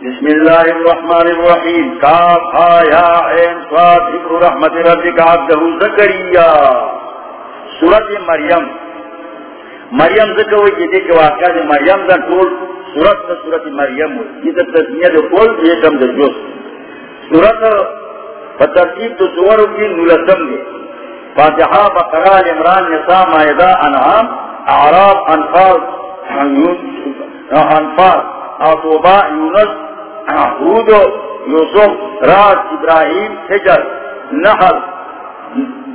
بسم اللہ الرحمن الرحیم کاف آیا عین صاد ذکر رحمت ربک عبدہ زکریہ سورت مریم. مریم ذکر ہوئی کہ دیکھ واقعہ دی مریم دا طول سورت دا سورت مریم ہوئی یہ دا تسمیہ دا قول یہ کم دا جوس سورت فترتیب تو سور کی نولسم دے فاتحہ بقرال عمران، نساء مائدہ انعام، اعراب، انفال انفال اطوباء یونس حود یوسف راج ابراہیم، حجر، نحل،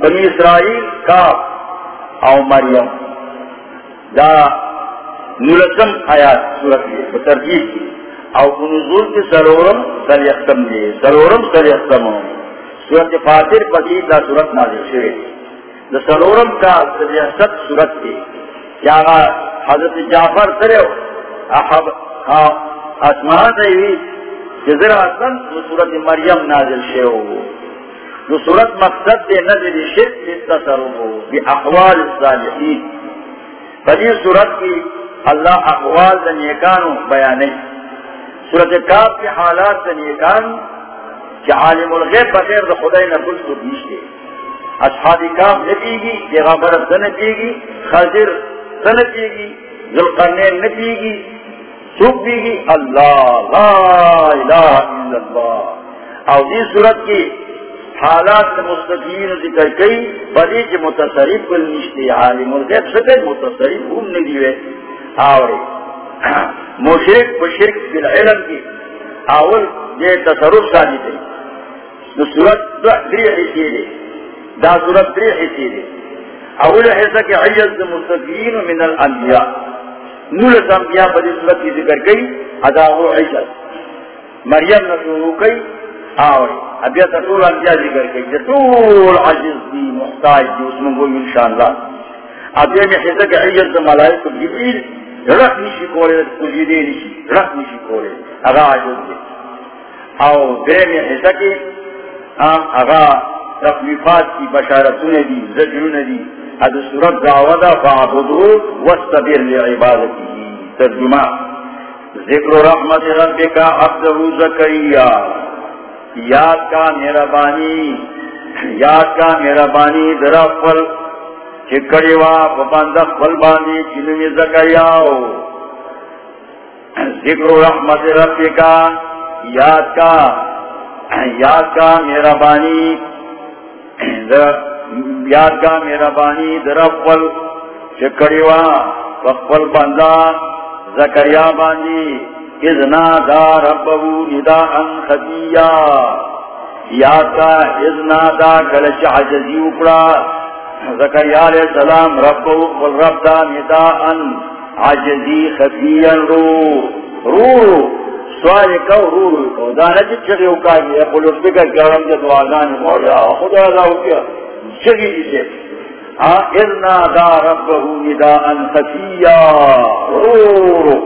بنی اسرائیل، کاف او مریم. دا نولسم آیات سورت دی بترجیب دی او نزول کی سرورم سلیختم دی. سرورم سلیختم سورت فاتر پتی دا سورت نازل شوئے دا سرورم کا سلیخت سورت دی. یا حضرت جعفر سرے احب اسمان دیوی جزر حسن صورت مریم نازل شے ہو۔ وہ صورت مقصد دے نظر شرک کی تصرف ہو، بی احوال الصالحین۔ بلی صورت کی اللہ احوال دنیکانو بیانے صورت کاف کے حالات دنیکان کہ عالم الغیب بغیر دا خدای نبول کو بیشتے اصحابی کاف نپیگی پیغمبر سنپیگی خضر سنپیگی ذلقرنین نپیگی سوکھ بھی گی اللہ، لا الہ الا اللہ۔ اور اس صورت کی حالات مستقین ذکر کئی بڑی کے متصرف کل نشتے عالم الغیب سکے متصرف ہم نے دیوے۔ آورے مشرک بشرک بالعلم کی آول یہ تصرف ثانی تھی۔ تو صورت دری حصے دے۔ دا صورت دری حصے دے۔ اول حصہ کہ عیز مستقین من الانبیاء۔ نور انبیاء بدی صورت کی ذکر گئی ادا ہو عیشت مریم نے شروع کی آوری. ابھی طول انبیاء ذکر گئی طول عجز دی محتاج دی اس میں کوئی انشاء اللہ ابھی میں حصہ کہ عیشت ملائک کو جبریل رکھ نشی کولے کجیدے نشی رکھ نشی کولے اگا عجز دی. او دے میں حصہ کی اگا تکلیفات کی، بشارتوں دی، زجروں دی اد سورت دعوت فعبدو واستبر لعبادتی، ترجمہ۔ ذکر رحمت ربک عبدہ زکریہ یاد کا مہربانی، یاد کا مہربانی درا فل چکڑی وا بندہ فل باندھی چنوی زکریہ ذکر رحمت ربک، یاد کا یاد کا مہربانی یاد کا میرا بانی درفل چکڑیوا وقفل بندہ زکریا باندی ازنا دا ربہو ندا ان خدیا یاد کا ازنا دا کلچ عجزی اکڑا۔ زکریا علیہ السلام ربہو قل رب دا ندا ان عجزی خفیا رو رو۔ سوال کو رو کو دانا جب چگی اکا گیا قلو سبکر گرم جد واغانی مولا خدا دا اللہ اکیا چگی جسے ارنا دا ربہو نداء خفیا رو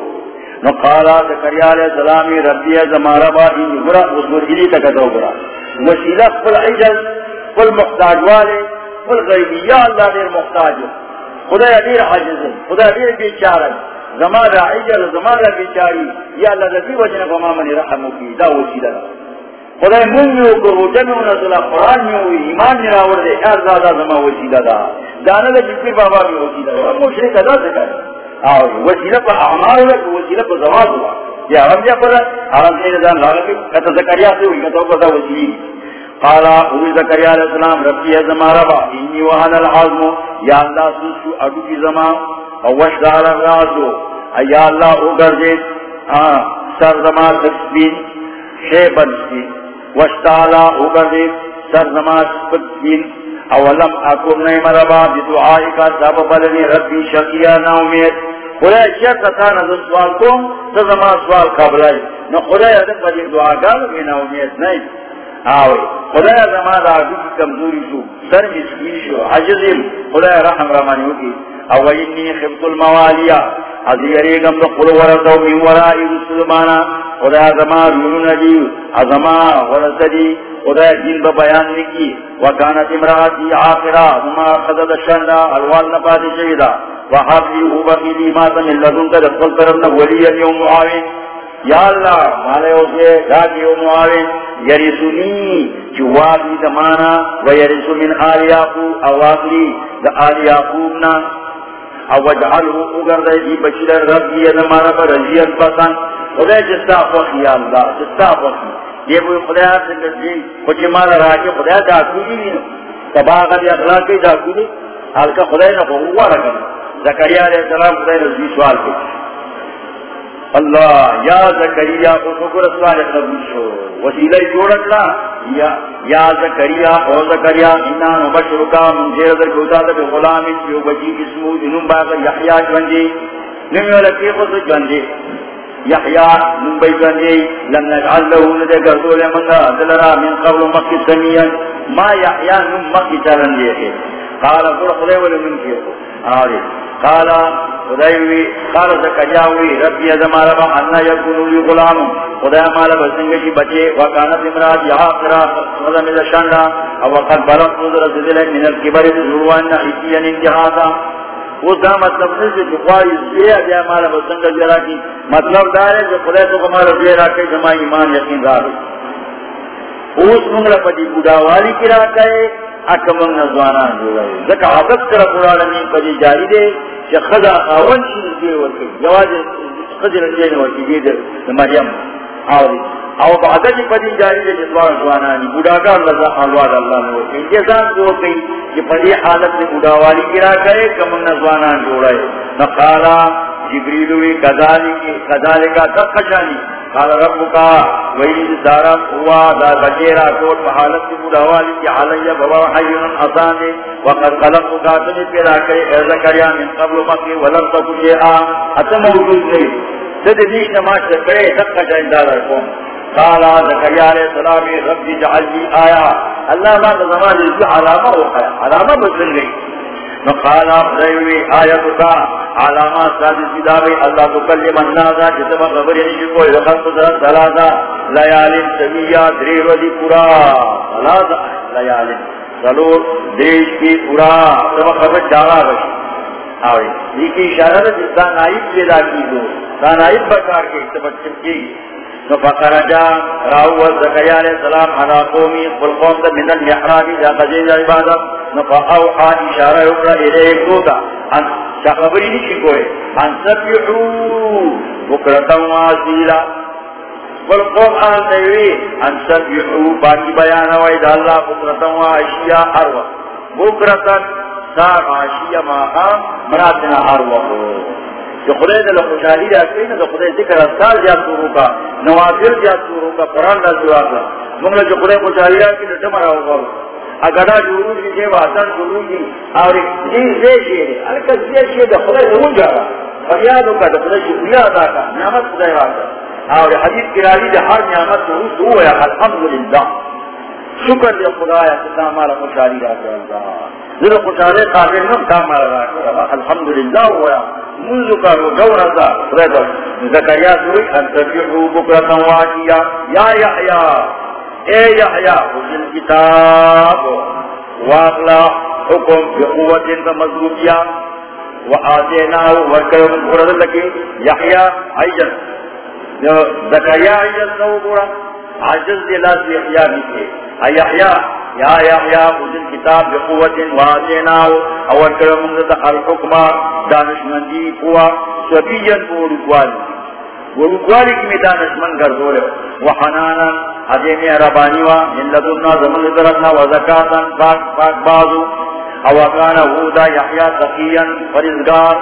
نقالا زکریا علیہ السلامی ربی زمارا با این گرا اس مرگلی تکتو گرا وسیلہ قل عجل قل محتاج والے قل غیبی یا اللہ دیر محتاج خدا دیر عجز خدا دیر بیچارہ زمارا عجل زمارا بیچاری، یا اللہ ربی وجن فما من رحمو کی دا وسیلہ خدا منگیو کرو جمعو نزلہ قرآن میو ایمان میرا ورده ایار دادا زمان وسیلہ دا دانا دا جنپی بابا بھی وسیلہ دا مشرک ادا سکر آوری وسیلہ پا اعمال ہوئے وسیلہ پا زواز ہوا یا عرب جا پر عرب سے نظام لاغا کتا زکریہ سے ہوئی کتا وقتا وسیلی قالا اوی زکریہ علیہ السلام، ربی ہے زمان ربا انی وحن العظم. یا اللہ سوسو اڈو کی زمان وشدار الرازو یا اللہ اگر دے سر زمان تکسبین شیبن سبین وشتالا اگر دے سر زمان تکسبین اولم اکم نئی مربا بدعائی کا سب بلنی ربی شکیہ ناؤمید خدای شیخ تانا دو سوال کم تزما سوال قبلائی نو خدای ادن پدی دعا گالو بی ناؤمید نئی آوی خدای زمان راگو کی کمزوری شو. سر مسکین شو. عجزیم. خدای رحم رمانیو کی او انی خبت الموالیا از یریگم دو قلو ورسو من ورائی رسولمانا خدای زمان رونو ندیو ازمان ورسدی. خدا دین با بیان نکی. وکانت امراتی آخرا. وما خدد شندا الوال نپات شہدا وحابلی او بقیلی ماتا من لدن کا دفل طرفنا ولیا یوم یعنی معاوین یا اللہ مالے اسے راکی و معاون. یرسونی چوابی دمانا و من آل یاقوب اواقلی دا آل یاقوبنا. او وجعلو اگر دے دی بچر ربی دمانا پر رضیت پسند خدا جستا فخی یا اللہ جستا فخی یہ کوئی خدا سے کرتی کچھ مالا راکی خدا دا جی نہیں تباہ دی اخلاقی دا دی حال کا خدا نے بہوا رکھنا زکریہ علیہ السلام خدا نے سوال کی اللہ، یا زکریا کو شکر سوال قبول شو. وسیلہ جوڑتلا یا یا زکریا، او زکریا، انا نبشرکا من جیر در کوتا در غلام یو بجی اسمو جنون باقا یحیاء جوندی. نمیو لکی خود جوندی؟ یحیاء نمبی جوندی. لن نجعل لہو ندے گردول منگا. دلرا من قبل مکی سمیا ما یحیاء نم مکی چلن دیکھے قال قل خدای ولی من کیو آری قال، خدایوی، قال زکجاوی ربی ازما ربا انا یکونو لی غلام. خدای مالا بسنگشی بچے، وکانت امراض یہا قرا خدام از شاندا او وقت بلق نظر زدل من الكبر ضروان حسین یعنی انتحادا وہ دا مطلب نہیں کہ جخوائی زیر بیا مالا بسنگ زیرا کی. مطلب دارے کہ خدای تو کمالا زیرا کہ جمع ایمان یقین دارے اس منگل پتی بودا والی کرا کہے اکمن نزوانان جو رہے ذکا عادت کرا قرآن میں پتی جاری دے کہ خدا آون شروع دے ورکی. جواز خضر جین ورکی دے مریم آوری. او بعدت پدی جاری دے جسوان جوانانی بوداگار لذا حالواد اللہ نے ورکی جیسان کو کئی کہ پدی حالت میں بوداوالی گرا کرے کمن نزوانان جوڑے نقالا جبریلوی کذالی کا تک خشانی قال ربکا وید دارا قوا دا بجیرا کوٹ محالت کی مدوالی کی علی بوا حیون اصانی وقد خلق قاتل پیدا کئی ایزا کریا من قبل مکی ولم تکو شیعا حتی موجود نہیں سد دیش نماز سے کرے تک خشانی دارا کون قال زکریا علیہ السلام رب جعل لی آیا۔ اللہ ما زمان جزی علامہ ہو علامہ بدل گئی نقال خدایوی آیتتا علامات سادی سیداوی اللہ تکلم النازا جسم خبری یعنی نشکو وقت سرد ثلاثا لیالین سمیہ دریر ودی پورا۔ ثلاثا لیالین سلور دیش کی پورا۔ سب خبر جاگا رشی آوی یہ کی اشارہ ہے، جس کا نائب پیدا کی دو۔ نائب بکار کے سبت چمکی نفقرجا راو زکریا علیہ السلام علا قومی قلقوم دا من المحرابی جا قجیز عبادت. نفقوحا اشارہ اکرا الیک دوتا ان شخبری نیچی کوئے ان سبیحو بکرتا واسیلا قلقوم آن دیوی ان سبیحو باقی بیانا وید اللہ بکرتا واسیا اروا بکرتا سار عاشیا ماہا مراتنا اروا جو خدای دل خوشحالی راکلی نا جو خدای ذکر اذکار جات سورو کا نوافل جات سورو کا قرآن دا سورا کا منگل جو خدای خوشحالی راکلی نا جمع راو گاو اگڑا جورو جی جے واسان جورو جی اور ایک جی زی شیر ارکا زی شیر دا خدای دمون جا رہا فریادو کا دا خدای شکریہ ادا کا نعمت خدای واسا اور حدیث کرالی دا ہر نعمت تو اس ہوا ہے الحمدللہ شکر دے خدای کتنا ہمارا خوشحالی راکلی ذرا خوشحالی قابل نم کام مارا راکلی الحمدللہ ہوا منذ کا دورا تھا رہتا زکریا سوئی ان تبیعو بکرتا واجیا یا یحیا اے یحیا حسن کتاب واقلا حکم بقوت انتا مضبوطیا و وآتیناو ورکرم قرد لکی یحیا عجز زکریا عجز نو قرد عجز دلاس یحیا بیتے یحیا یا یحیا حسن کتاب بقوت وآتیناو اور کرم دا الحکم دانشمندی قوا سبیین کو رکوالی وہ رکوالی کی میں دانشمند کر دولے وحنانا حدیم ربانی و من لدنا زمن درتنا وزکاتا پاک پاک بازو او کانا ہودا یحیا تقیا فرزگار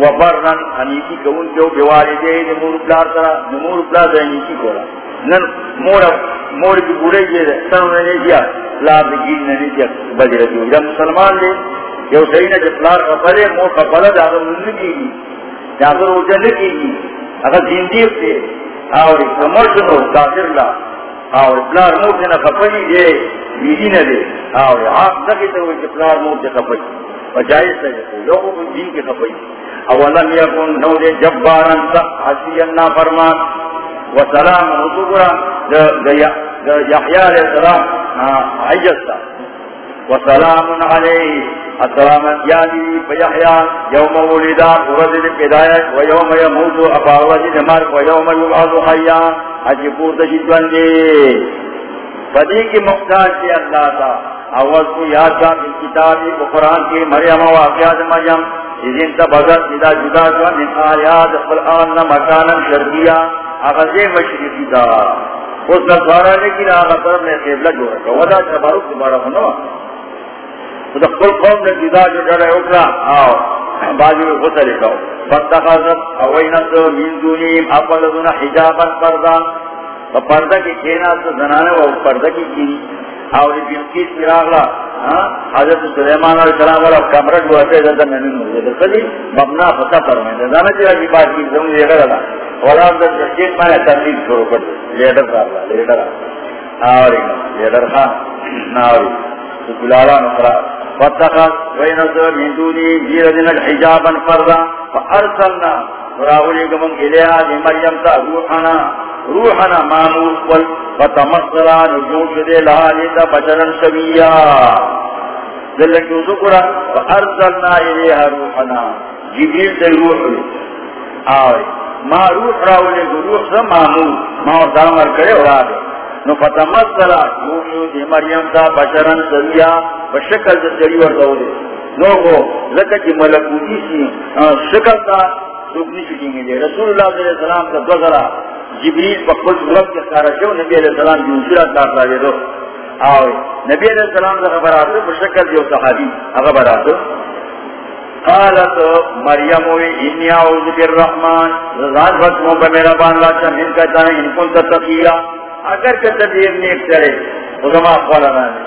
وبرن انیکی کون جو بیوالدے نمور پلار ترا نمور پلار ترا انیکی کولا نن مورا مور کی بوڑے جی سن نے دیا لاب جین نے دیا بدر جو جب مسلمان دے جو صحیح نے جپلار کا پڑے مور کا پڑا جا کر کی گی۔ جا کر وہ جن کی گی۔ اگر زندگی سے اور کمر سنو کافر لا۔ اور پلار مور سے نہ کپڑی دے بیدی نہ دے۔ اور آپ تک تو وہ پلار مور سے کپڑی وجائز سے لوگوں کو دین کے کپڑی اولم یکن نو دے جبارن حسین نا فرمان وسلام وصبرا يحيى عليه السلام عجزتا. وسلام عليه. السلام یادی فیحیا یوم ولدا ورد پیدایت و یوم یموت ابا وجد مر و یوم یبعث حیا اج پورت جوندے فدی کی محتاج کی اللہ تا. اول کو یاد کا کتاب قرآن کی مریم واقعات مریم. اذن تبغت اذا جدا جو من آیات القرآن مکانا شرقیہ اغزے مشرقی دا. اس کا سوارا لیکن آغا طرف نے قبلہ جو رکھا. ودا تبارک تبارک ہونا. کل قوم نے جدا جو ڈرے اکرا. آو. باجو میں غسل اکاو فتخذت اوینت من دونیم. اپلدون حجابا پردہ. پردہ کی کھینا تو زنانے وہ پردہ کی کھینی اور بلکیس مراغلا ہاں؟ حضرت سلیمان علیہ السلام والا کمرہ جو ہوتے زدہ نمین ہو جائے سلی مبنا پتا فرمائے زانا چیزا کی بات کی زمین یہ غیر اللہ اور آپ در جسید مانے تنظیم شروع کر لیڈر صاحب، لیڈر۔ آوری لیڈر خان آوری سکلالا نقرہ فاتخذ وينزل من دوني جيرا حجابا فرضا فأرسلنا وراوليك من إليها لمريم روحنا روحنا ماموس قل فتمثلا نجوش دي لها لتا بشرا سويا ذلك ذكرا فأرسلنا إليها روحنا جبريل دي روح آوي ما روح راوليك روح سا ماموس ما هو دامر کرے ہو ورابه نو فتمثلا یوشو دی مریم تا بشرن سویا بشکل دی سری ورطاو دی نو گو لکا جی ملکوتی سی شکل تا سوکنی شکیں گے رسول اللہ صلی اللہ علیہ وسلم تا دوزرا جبریل پا کل صورت کے سارا شو نبی علیہ السلام دی انسیرات کارتا دی دو آوے نبی علیہ السلام تا خبراتو بشکل دیو صحابی خبراتو قالت مریم وی انی اعوذ بالرحمن رضان فتمو بمیرا بان لاچا من کہتا ہے ان کن تتقیہ اگر کہ تدیر نیک چلے وہ زمان خوالا نانے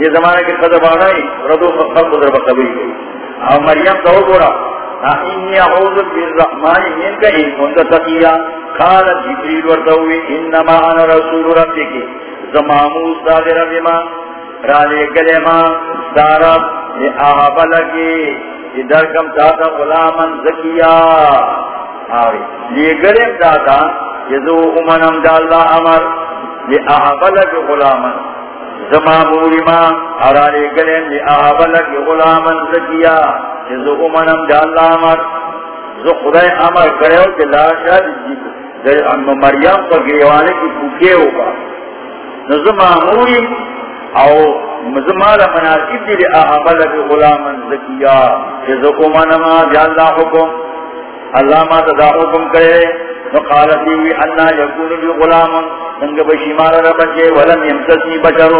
یہ زمانے کے خضب آنائی ردو خلق در بقبی گئی اور مریم تو گورا انی اعوذ بالرحمن من ان وردوی انما انا رسول زمامو رالے گلے ما دارت احاب لگی ادھر کم دادا غلامن گلے دادا یزو امنم دا اللہ امر غلاما زما مورما ارالي قلن لأعبلك غلاما زكيا جزو امنم جا اللہ امر. زو خدای امر کرے کہ لا شاید جیب ام مریم پر گریوانے کی پوکے ہوگا. نظم موری او مزمال مناسب دی لأعبلك غلاما زكيا جزو امنم جا اللہ حکم. اللہ ما تدا حکم کرے. نقالت دیوی انا یکون جو غلاما سنگ بشی مال ربچے ولم یمسسنی بشر.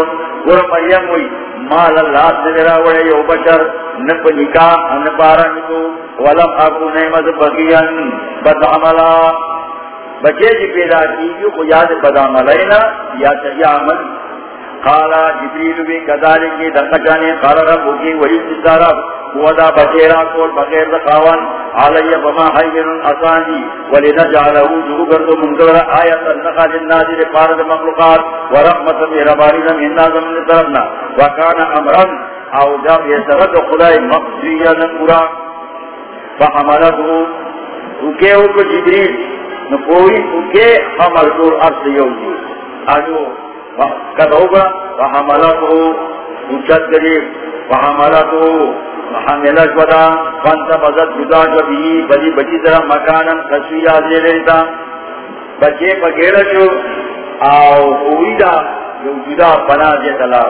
ور مریم ہوئی مال اللہ سے میرا وڑے یو بشر. نپ نکاح نپارن کو ولم اکو نعمت بقیان بد عملا. بچے جی پیدا کیجو کو یاد بد عملینا یا چاہیے عمل. قالا جبریل بھی کدالی کی دقچانے قال رب ہوگی وہی سارا ودا بغیرا کول بغیر دخاوان علی بما حیبن اسانی ولنجعله جوگر دو منظر آیت النقال النازل فارد مخلوقات ورحمت ربانی من نازم من طرفنا وکان امرن او جاب یسرد خدای مقصویا نکورا فحملته اوکے اوکو جبریل، نپوئی اوکے حمل دور ارس یوزی آجو کدھوگا فحملته اچت اوچت گریب فحملته حاملہ شودا فانتا بزد جدا جبی، بلی بچی طرح مکانا خسوی آزی لیتا بچے پکیڑ شو آو اویدہ جو جدا پنا جے تلا.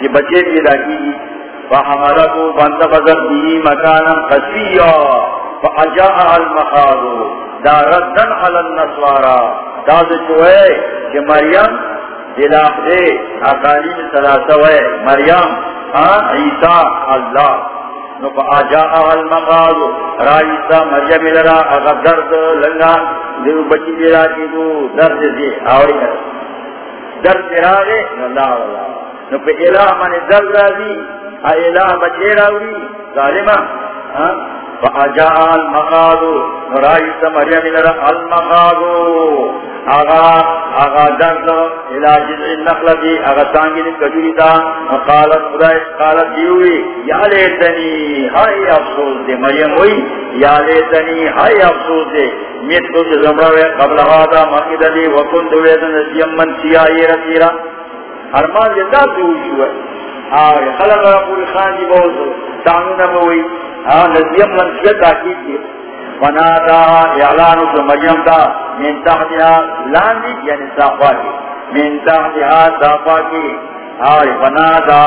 یہ بچے پیدا کی فحملہ کو فانتا بزد جبی مکانا خسوی فاجاء المخاض دا ردن علی النسوارا. دا چوئے کہ مریم دلاخ دے اقالی میں سلاسہ ہے مریم ہاں، عیسیٰ، اللہ۔ نفع جاء المقاض رائسا مریم لرا اغا درد لنگا، دیو بچی دیرا کی دو درد دی آوری کر درد راگے اللہ اللہ نفع الہ من درد راضی الہ بچی راوری ظالمہ ہاں، فاجاء المقاض رائسا مریم لرا المقاض آغا آغا درد علاج النخلتی آغا تانگی نے کجوری تا قالت خدای قالت دیوی، یا لیتنی ہائی افسوس دے مریم ہوئی یا لیتنی ہائی افسوس دے. میت کو جو زمرہ قبل آدھا مقید لی وکن دویدن سیم من سیائی رسیرہ. ارمان جدا دوشو ہے آغا خلق رب الخان جی بہت تانونا بوئی. ہاں نزیم منشیت تاکید دی. فنادا اعلانو تو مریم دا، من تحتها لاندی یعنی صافا کی من تحتها صافا کی آئی فنادا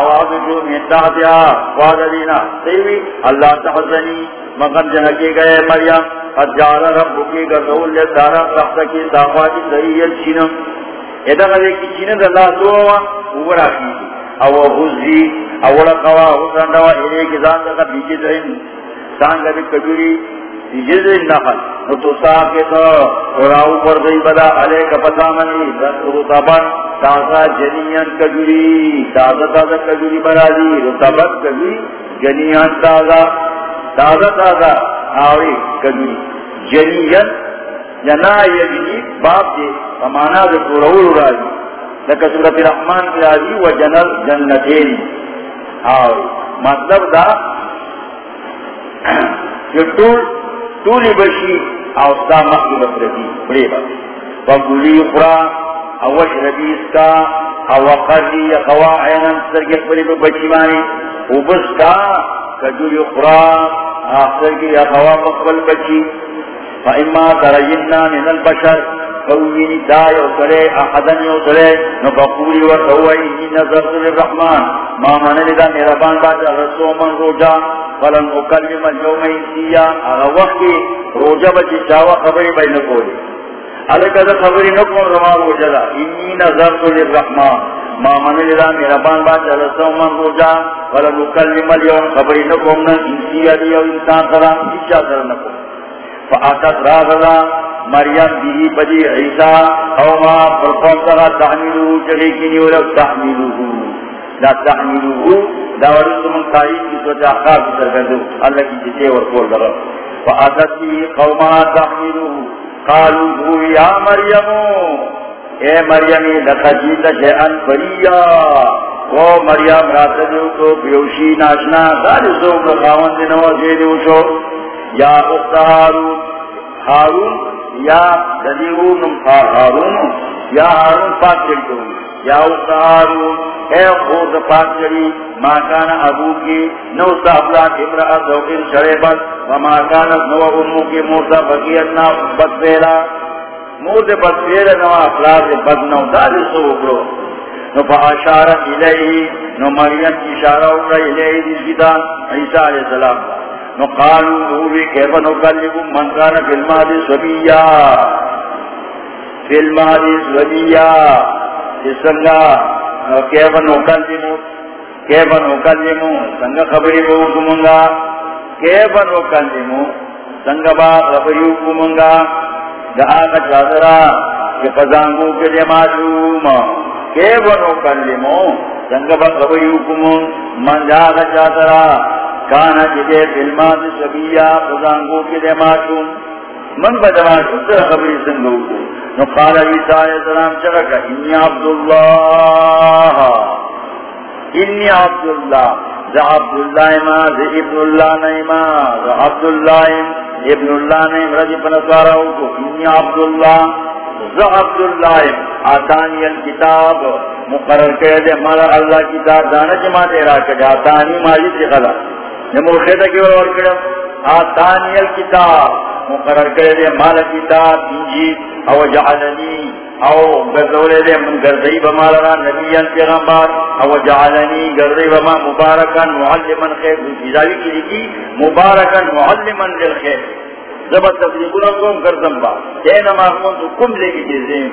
آواز جو، من تحتها وعد دینا سیوی، اللہ تحزنی مغن جنکی گئے مریم. قد جعل ربکی گردول لیتارا تحت کی صافا کی صحیح چینم ایدہ غزے کی چینم اللہ سوا اوڑا کی. او غزی اوڑا قوا حسن ذات کا دہن کجوری جز نخل تو راو پر بدا، علی کا پتا منی تازہ جنیان کجوری تازہ تازہ کجوری کجوری تازہ تازہ تازہ کجوری جنا یجنی باپ دے دے لکہ سورت کی و جنل جنتین۔ آوی مطلب دا جو ٹول تولی بشی او ستا مخی بسردی بڑے با فگولی اخرا او شربی اسکا او قردی خوا عینا سرگی بڑے با بچی مانی۔ او بسکا کجولی اخرا سرگی خوا مقبل بچی۔ فا اما تریننا من البشر قوینی دا یو سرے احدن یو سرے نفقولی ورطوئی نظر سر الرحمن ما منلی دا میرا بان باتا رسو من روجا فلن اکلم اليوم انسیا اغا وقتی روجا بچی، چاوا خبری بین کولی علیکہ دا خبری نکون رما روجا دا، انی نظر سر الرحمن ما منلی دا میرا بان باتا رسو من روجا فلن اکلم اليوم، خبری نکم نکون انسیا دیو انسان سرام اچھا سر نکون فآتت راغلا مریم بھی بدی عیسیٰ، او اوما پرقوم سرا، تحمیلو چلے کی نیولو تحمیلو۔ لا تحمیلو داوری من قائد کی سوچ احقاب کی اللہ کی جتے ورکول درر فآتت بھی قوما تحمیلو قالو دھو یا مریمو اے مریمی لخجیت شیئن فریا وہ مریم رات دیو تو بیوشی، ناشنا داری سوک خاون دنو زیدیو شو یا اخت ہارون ہارون یا دلیرون ہارون یا ہارون پاک چلی یا اخت ہارون اے خود پاک ما کان ابو کی نو شریبت وما کانت نو امو کی موسا بقیتنا موسا نو داری سو نو الیہی، نو مریم اشارہ الیہی عیسیٰ علیہ السلام۔ نو قالو کیفا من کانا فی المادی فی المادی سنگا کیفا خبری بو کمنگا کیفا نکلبو سنگا با خبری کمنگا چادرا کہ فزانگو کے لیے معلوم کیفا نکلبو سنگا با خبری کمنگ من چادرا کانا جدے فلمات سبیا فزانگو کے دے معصوم من بدماشو سر خبری سنگو کو نو قال عیسیٰ علیہ السلام چرکا انی عبداللہ انی عبداللہ، ذا عبداللہ ما، ذا ابن اللہ نیما ذا عبداللہ ابن اللہ نیم رضی پنسوارا کو انی عبداللہ، ذا عبداللہ آتانی الکتاب مقرر کردے مالا اللہ کتاب دانا جمع دے را کردے آتانی ماجی سے غلط۔ نمو خیدہ کی اور کرم آتانی الکتاب مقرر کرے دے، مال کتاب انجیل او جعلنی، او گزولے دے، من گردئی بمالنا نبی پیغمبر، او جعلنی گردئی بما مبارکن معلمن خیر جزاوی کی لکی مبارکن معلمن للخیر زبت تبلیغون کم کردن با اینما کن کم لے کی جزیم.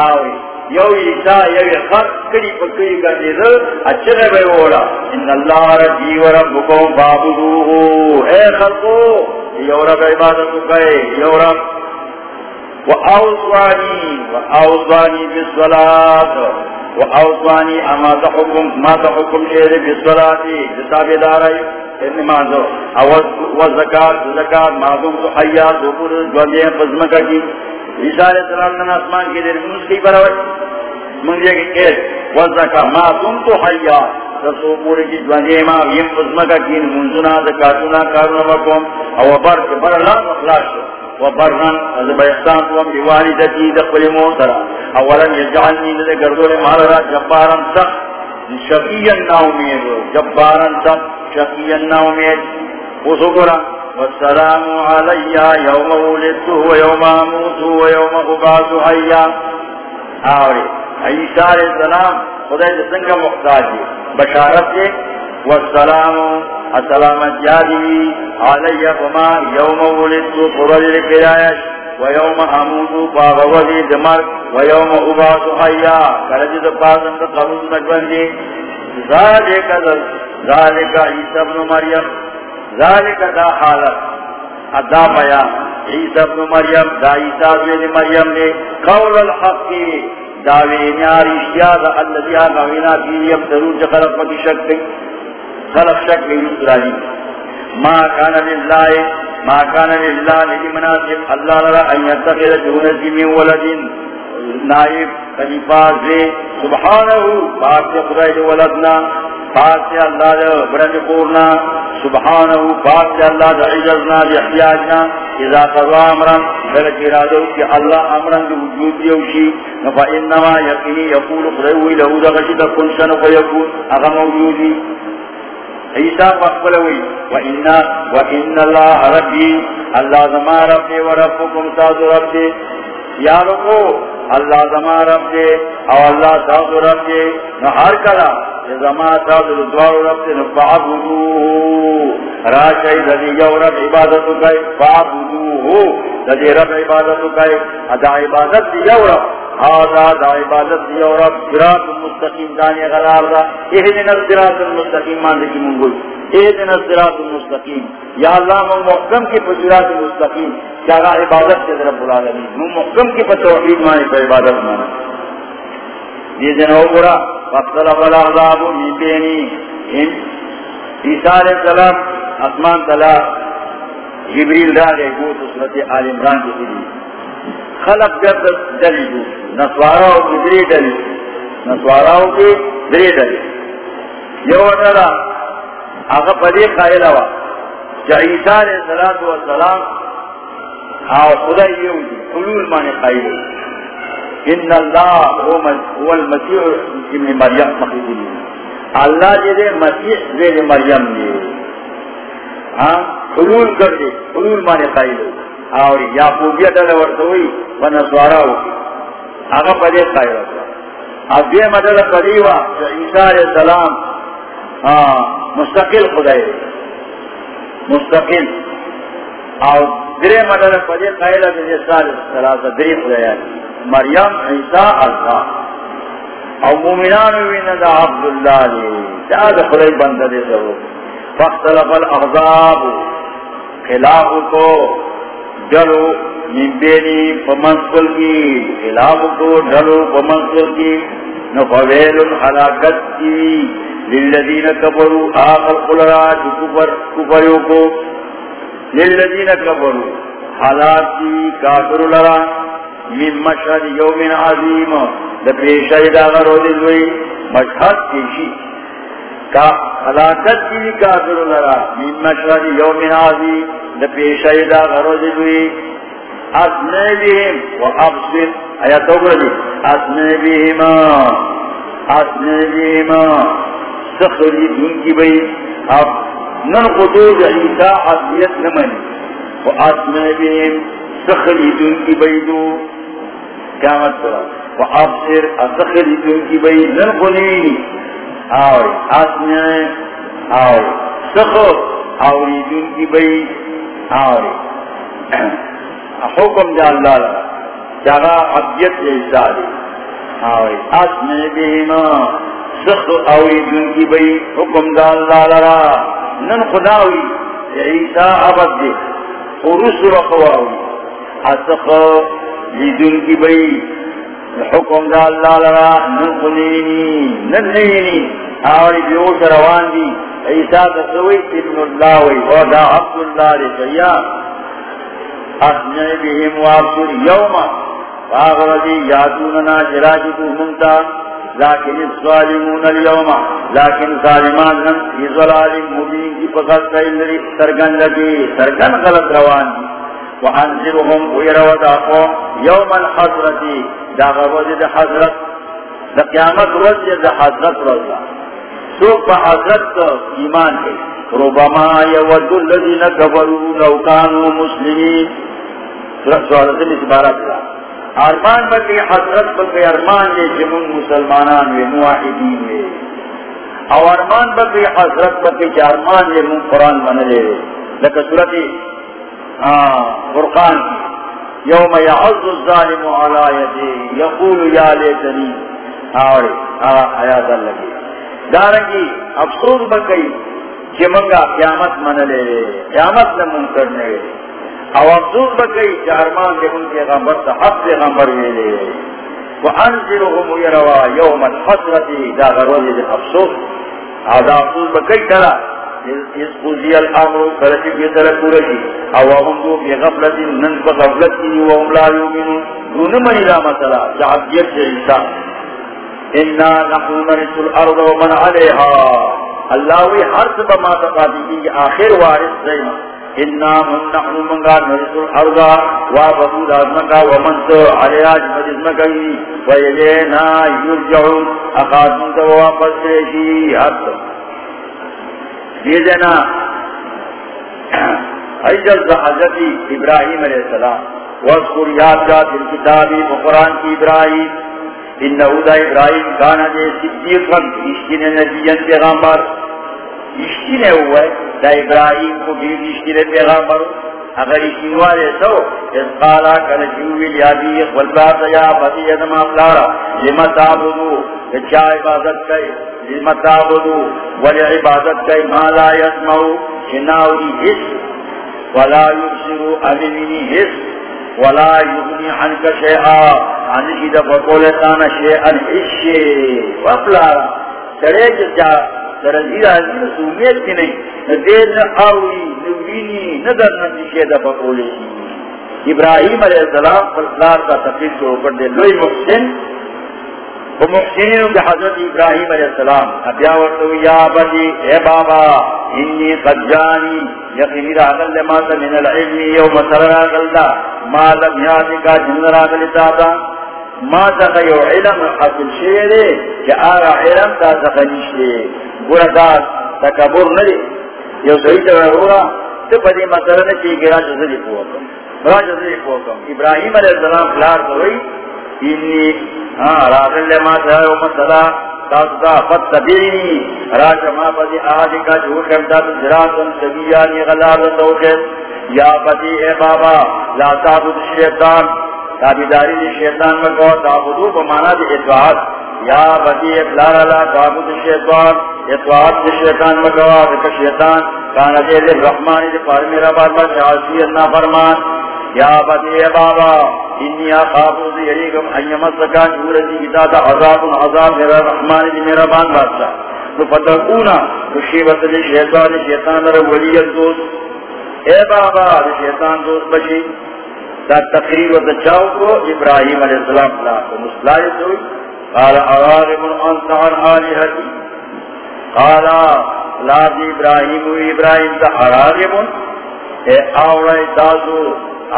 آوی. یو عیسیٰ، یو خط کری پکری کر دیدر اچھنے بے اولا ان اللہ رجی و ربکم فابدوہو اے خلقو، یو رب عبادتو کئے، یو رب. و اوزوانی و اوزوانی بالصلاة. و اوزوانی اما تحکم ما تحکم شیر بالصلاة. جتاب دارائی ابن مانزو و زکاة زکاة معظوم تو حیات و پور جوندیں پزمکہ کی. عیسیٰ علیہ السلام نے آسمان کے دیر منس کی برابر. منجے کہ ایس وزکا ما تم تو حیا رسو پوری کی جوانجے ما یم پزمکا کین منزنا زکاتنا کارنا مکم او بر کے بر اللہ مخلاص و برن از بیستان قوم بیوانی دکی دقل موترا. اولا یجعلنی لدے گردول مالا جبارا سخت. شقیاً ناؤمید جبارا سخت شقی امید وہ وسکرا والسلام علی یوم ولدت ویوم اموت ویوم ابعث حیا آوری عیسیٰ علیہ السلام خدا جسنگ محتاج بشارت دے والسلام السلامت جادی علی فما یوم ولدت قرر لکرایش ویوم اموت باغوزی دمر ویوم ابعث حیا کرجد پاسم قبول نکبندی ذالک ذالک عیسیٰ ابن مریم. ذالک دا حالت. ادا پیا، عیسی ابن مریم، دا عیسی ابن مریم نے قول الحق کی دعوی نیار اشیاء دا اللہ دیا نوینا کی یم ضرور جو خلق پتی شک دی خلق شک دی اسرالی ما کان للہ، ما کان للہ للی مناسب. اللہ لرا ان یتخذ جونزی من ولدین نائب خلیفہ زی سبحانہو باق خدای ولدنا. پاک سے اللہ دے برن پورنا، سبحانہو، پاک سے اللہ دے عجزنا دے احتیاجنا، اذا قضا امرن بلک ارادو کہ اللہ امرن دے وجود دیوشی نفا انما یقینی یقول خدایوی لہو دا غشی دا کن سن فیکون، اغا موجودی۔ عیسیٰ فقبلوی وَإِنَّا وَإِنَّ اللَّهَ رَبِّي اللہ زمان رب دے وربکم ساز رب دے۔ یا رکو اللہ زمان رب دے او اللہ ساز رب دے نہ ہر کلا زمان ساز دوار رب دے فعبدوه راشای لدی یو رب عبادتو کئی فعبدوه لدی رب عبادتو کئی ادا عبادت دی یو رب. آدھا دا عبادت دی یو رب، صراط المستقیم دانی غلار دا اہدن الصراط المستقیم ماندے کی منگل اہدن الصراط المستقیم. یا اللہ، من محکم کی پر المستقیم کیا عبادت کے رب العالمین. من محکم کی پر توحید مانے پر عبادت مانا یہ جنہو برا فاختلف الاغذاب من بینی. ان عیسیٰ علیہ السلام اسمان تلا، جبریل را گئے گو تو صورت آل عمران کی دلی. خلق جب دلی دو نسواراو کی دری دلی. نسواراو کی دری دلی. یو ڈرا آگا پدی قائل ہوا جا عیسیٰ علیہ السلام آو خدا یہ ہوئی حلول مانے قائل ہوئی ان اللہ هو المسیح ابن مریم مخیدی اللہ جی دے مسیح زیر مریم دے ہاں حلول کر دے حلول مانے قائل ہو اور یعقوبیہ ڈالے ورسوئی ونسوارا ہوگی آگا پدے قائل ہوگا اب مطلب یہ مدد قریبا عیسیٰ علیہ السلام ہاں مستقل خدای مستقل. اور درے مدد پدے قائل ہے عیسیٰ علیہ السلام درے خدای مریم، عیسیٰ اللہ او مومنان وین دا عبداللہ لے دا دا خدای بند دے سو فاختلف الاغضاب خلاف کو ڈلو من بینی فمنسل کی خلاف کو ڈلو فمنسل کی نفویل حلاکت کی. للذین کبرو آخر قلرا جو کفر کفریوں کو للذین کبرو حلاک کی کافر لرا، من مشهد یوم عظیم، دا پیشای دا غرو دلوی مشهد پیشی۔ کا حلاکت کی کافر لرا، من مشهد یوم عظیم، دا پیشای دا غرو دلوی اسنے بهم و ابصر آیات اوگردی۔ اسنے بهم اسنے بهم سخری کی بئی اب نن قدود عیسیٰ عصیت نمانی و اسنے بهم سخری دن کی بئی دو قیامت کرا وہ ابصر اسخر دن کی بئی نن خنی اور آسنے اور سخر اور دن کی بئی اور حکم جا اللہ لگا۔ جگہ عبیت جیسا دی اور آسنے سخر اور دن کی بئی حکم جا اللہ لگا نن خداوی، عیسیٰ عبد دے، خروس رقوا رخواوی اسخر لیدن کی بئی حکم دا اللہ لرا. ننقلینی ننینی آوری بیوش روان دی. عیسیٰ تسوی ابن اللہ وی او دا عبداللہ لسیا اسنعی بهم وابسر یوما. فاغردی یادوننا جراجتو منتا. لیکن الظالمون اليوم لیکن ظالمان ہم فی ظلال مبین کی پکت کئی سرگن لگی سرگن غلط روان. دی وانذرهم ويروا داقو يوم الحضرة. داغا وزد حضرت، دا قیامت وزد حضرت رضا سوک پا حضرت ایمان کئی ربما يود الذين كفروا لو كانوا مسلمين سورة الاسبارات ارمان بکی حضرت بکی ارمان لے جمون مسلمانان وی موحدین وی. او ارمان بکی حضرت بکی جا ارمان لے من قرآن من لے وی. لکہ سورت فرقان یوم یعظ الظالم علا یدی یقول یا لیتنی. آوری آیات اللہ کی. دارنگی، افسوس بکی جمنگا قیامت من لے قیامت نمون کرنے وی. او افسوس بکئی چارمان دے ان کے غمبر تا حق دے غمبر ویلے و انزلهم یروا یوم الحسرتی دا غروزی دے افسوس. او دا افسوس بکئی ترا اس قوزی الامر کرچی کی طرح کورشی او هم دو بی غفلت، نن پا غفلت کی و هم لا یومنون دون منی لا مسئلہ جعبیت سے عیسیٰ انا نحن نرس الارض ومن علیها اللہ وی حرس بما تقاتی کی آخر وارث زیمہ انا من نحن منگا علیاج مجزمکی ویلینا یرجعون واپس ریشی حد حضرت ابراہیم علیہ السلام یاد کی ابراہیم انہو دا ابراہیم کانا دے صدیقا اشکین نبیان پیغامبر اشکین ہوا ہے دا ابراہیم کو بھی اشکین پیغامبر اگر اشکین والے سو اس قالا کنجوی لیابی والبات یا فتی ادم افلارا. لما تعبدو؟ اچھا عبادت کئی لما تعبدو؟ ولی عبادت کئی ما لا یسمعو. شناوی حس، ولا یبصرو امینی حس، ولا یغنی عنک شیعا عنشی دا شیعا حس شیع وفلارا سرے جا درزی راضی نہ سومیت کی نہیں دیر نہ آوری نوینی نہ در نتیشے دا بقولے ابراہیم علیہ السلام فلسلار کا تفیر کے اوپر دے لوئی محسن، وہ محسنین کے حضرت ابراہیم علیہ السلام ابیا ورطو یا بدی اے بابا، انی قد جانی، یقینی راگل لما تا من العلم یوم سر راگل دا ما لم یادی کا جن راگل دادا ما تقیو علم حاصل شیرے، کہ آگا علم تا تقنیشتے گورا دا تکبر نہ ندی. یو صحیح جگہ ہورا تو پدی مسئلہ نے چیئے گرا جس دی کو کم جزلی پوکم را جزلی پوکم. ابراہیم علیہ السلام فلار دوئی انی ہاں راغل لما تہا مسئلہ تاستا فتبینی راجہ ما پدی آدھی کا جو کرتا تو جراتن سبیانی غلال دوکت یا پدی اے بابا، لا تعبد شیطان. تابداری شیطان میں کو تعبدو بمانا دی اتواد یا بدی افلار اللہ تعبد شیطان اتواد شیطان میں کو شیطان، کانا دے لی رحمانی دی پار میرا بار بار شعاسی اللہ فرمان، یا بدی بابا، انی آخابو یریکم ایمت سکان جورتی جی کتا تا عذاب عذاب میرا رحمانی جی دی میرا بان بادشاہ۔ تو فتقونا مشیبت دی شیطان شیطان در ولی دوست۔ اے بابا دی شیطان دوست بشی دا تقریر و دچاو کو ابراہیم علیہ السلام اللہ کو مسلائی دوئی قال اراغب انت عن آلہتی قال لا دی ابراہیم و ابراہیم دا اے آورائی تاسو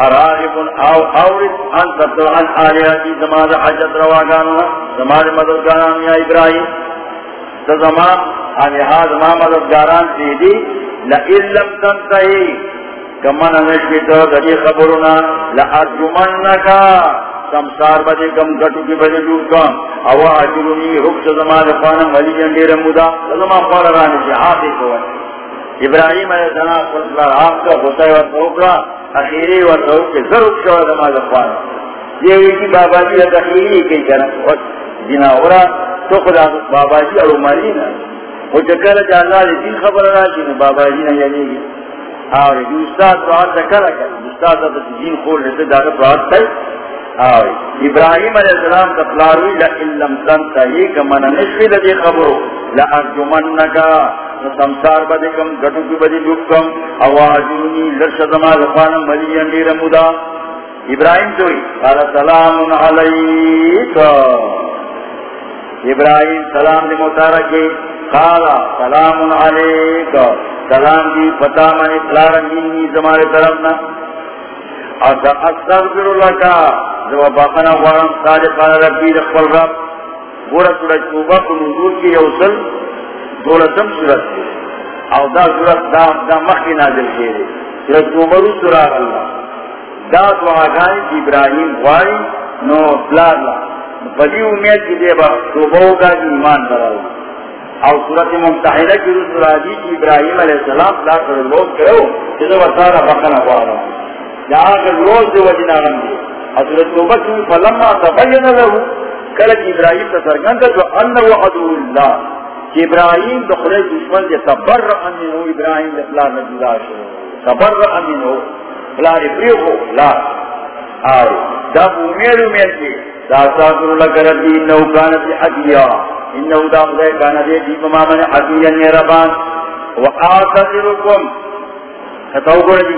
اراغب او اورد انت عن آلہتی زمان حجت رواگانو، زمان مددگاران یا ابراہیم زمان آلیہا زمان مددگاران سیدی لئن لم تنتہی کمن نشیتو دری خبرنا، لأرجمنکا. سمسار بدے کم گٹو کی بدے دور کم او اجرونی حکس زمان خوانا ملی جنگیر مدا زمان خوانا رانی سے آتے کوئے ابراہیم علیہ السلام صلی اللہ آپ کا غصہ و توقرا اخیری و توق کے ضرور شوہ زمان خوانا یہ ہوئی کی بابا جی اخیری کی کنا جنا ہو رہا، تو خدا بابا جی اور عمری نا۔ وہ چکر جانا لیکن خبر رہا جی بابا جی نے یعنی آوری ہاں، جو استاد بہت ذکر ہے استاد اب دین کھول رہے تھے جاکر بہت تھے۔ آوری ابراہیم علیہ السلام تفلاروی لئن لم تنتہی کمن نشوی لدی خبرو۔ لأرجمنکا سمسار بدکم گٹو کی بدی جکم اواجونی لرش زمان زفانا ملی اندیر مدا۔ ابراہیم توی قال سلام علیکا ابراہیم سلام دی متارکی قال سلام علیکا سلام دی پتا من اطلاع رنگینی زمارے طرفنا استغفر لکا جو باقنا ورم صادق قال ربی رخل رب. گورا سورج توبہ کو نزول کی یوصل دولتم سورت کی. او دا صورت دا, دا مخی نازل شیرے صورت نمبرو سراغ اللہ. دا دعاگانی کی جی ابراہیم غواری نو پلار اللہ بلی امید کی جی دے با توبہ ہوگا جی ایمان براؤ او صورت ممتحنہ کی رسول آجی کی ابراہیم علیہ السلام لا کر روز کرو جسو وطارا بقنا غوارا یہاں کر روز دے وجنا غم دے حضرت توبہ کی فلما تبین لہو کلک ابراہیم تسرگن جو انہو عدو اللہ۔ کہ ابراہیم دخلے دشمن دے، تبر امین ہو ابراہیم دے فلا نجلا شو تبر امین ہو فلا رفریو ہو لا آو دب امیر امیر کی دا ساکر لکر ربی انہو کانت حدیہ انہو دا خدای کانا دے دیب مامن حدیہ نیربان و آتذرکم ختاو گوڑا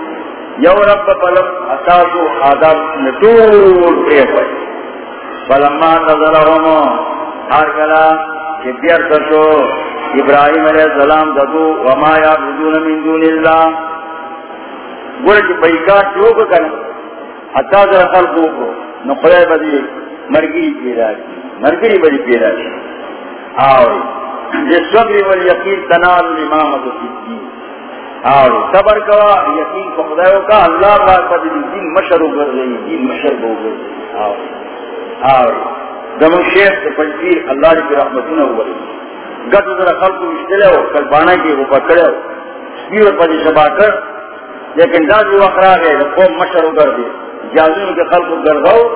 یو رب بلد اتاسو آداب نتور پیخوئی فلما نظرهم ہر کلا کہ پیرتشو ابراہیم علیہ السلام ددو وما یعبدون من دون اللہ. گوڑا کی بیکات جو کو کرنا حتی در خلقوں کو نقلے بدی مرگری پیدا کی مرگری بدی پیدا کی آوری، جس صبر والیقین تنال الامامت فی الدین آوری صبر کوا یقین کو خدایو کا اللہ پاک پا دین مشر ہو کر رہی دین مشر ہو کر رہی آوری آوری دمو شیخ پنجیر اللہ کی رحمتنا ہو رہی گد ذرا خلق کو مشکل ہو کل بانا کی وہ پکڑے ہو سپیر پر شبا کر۔ لیکن دا جو اخرا گئے قوم مشر کر دی جازون کے خلق کو گرگاؤ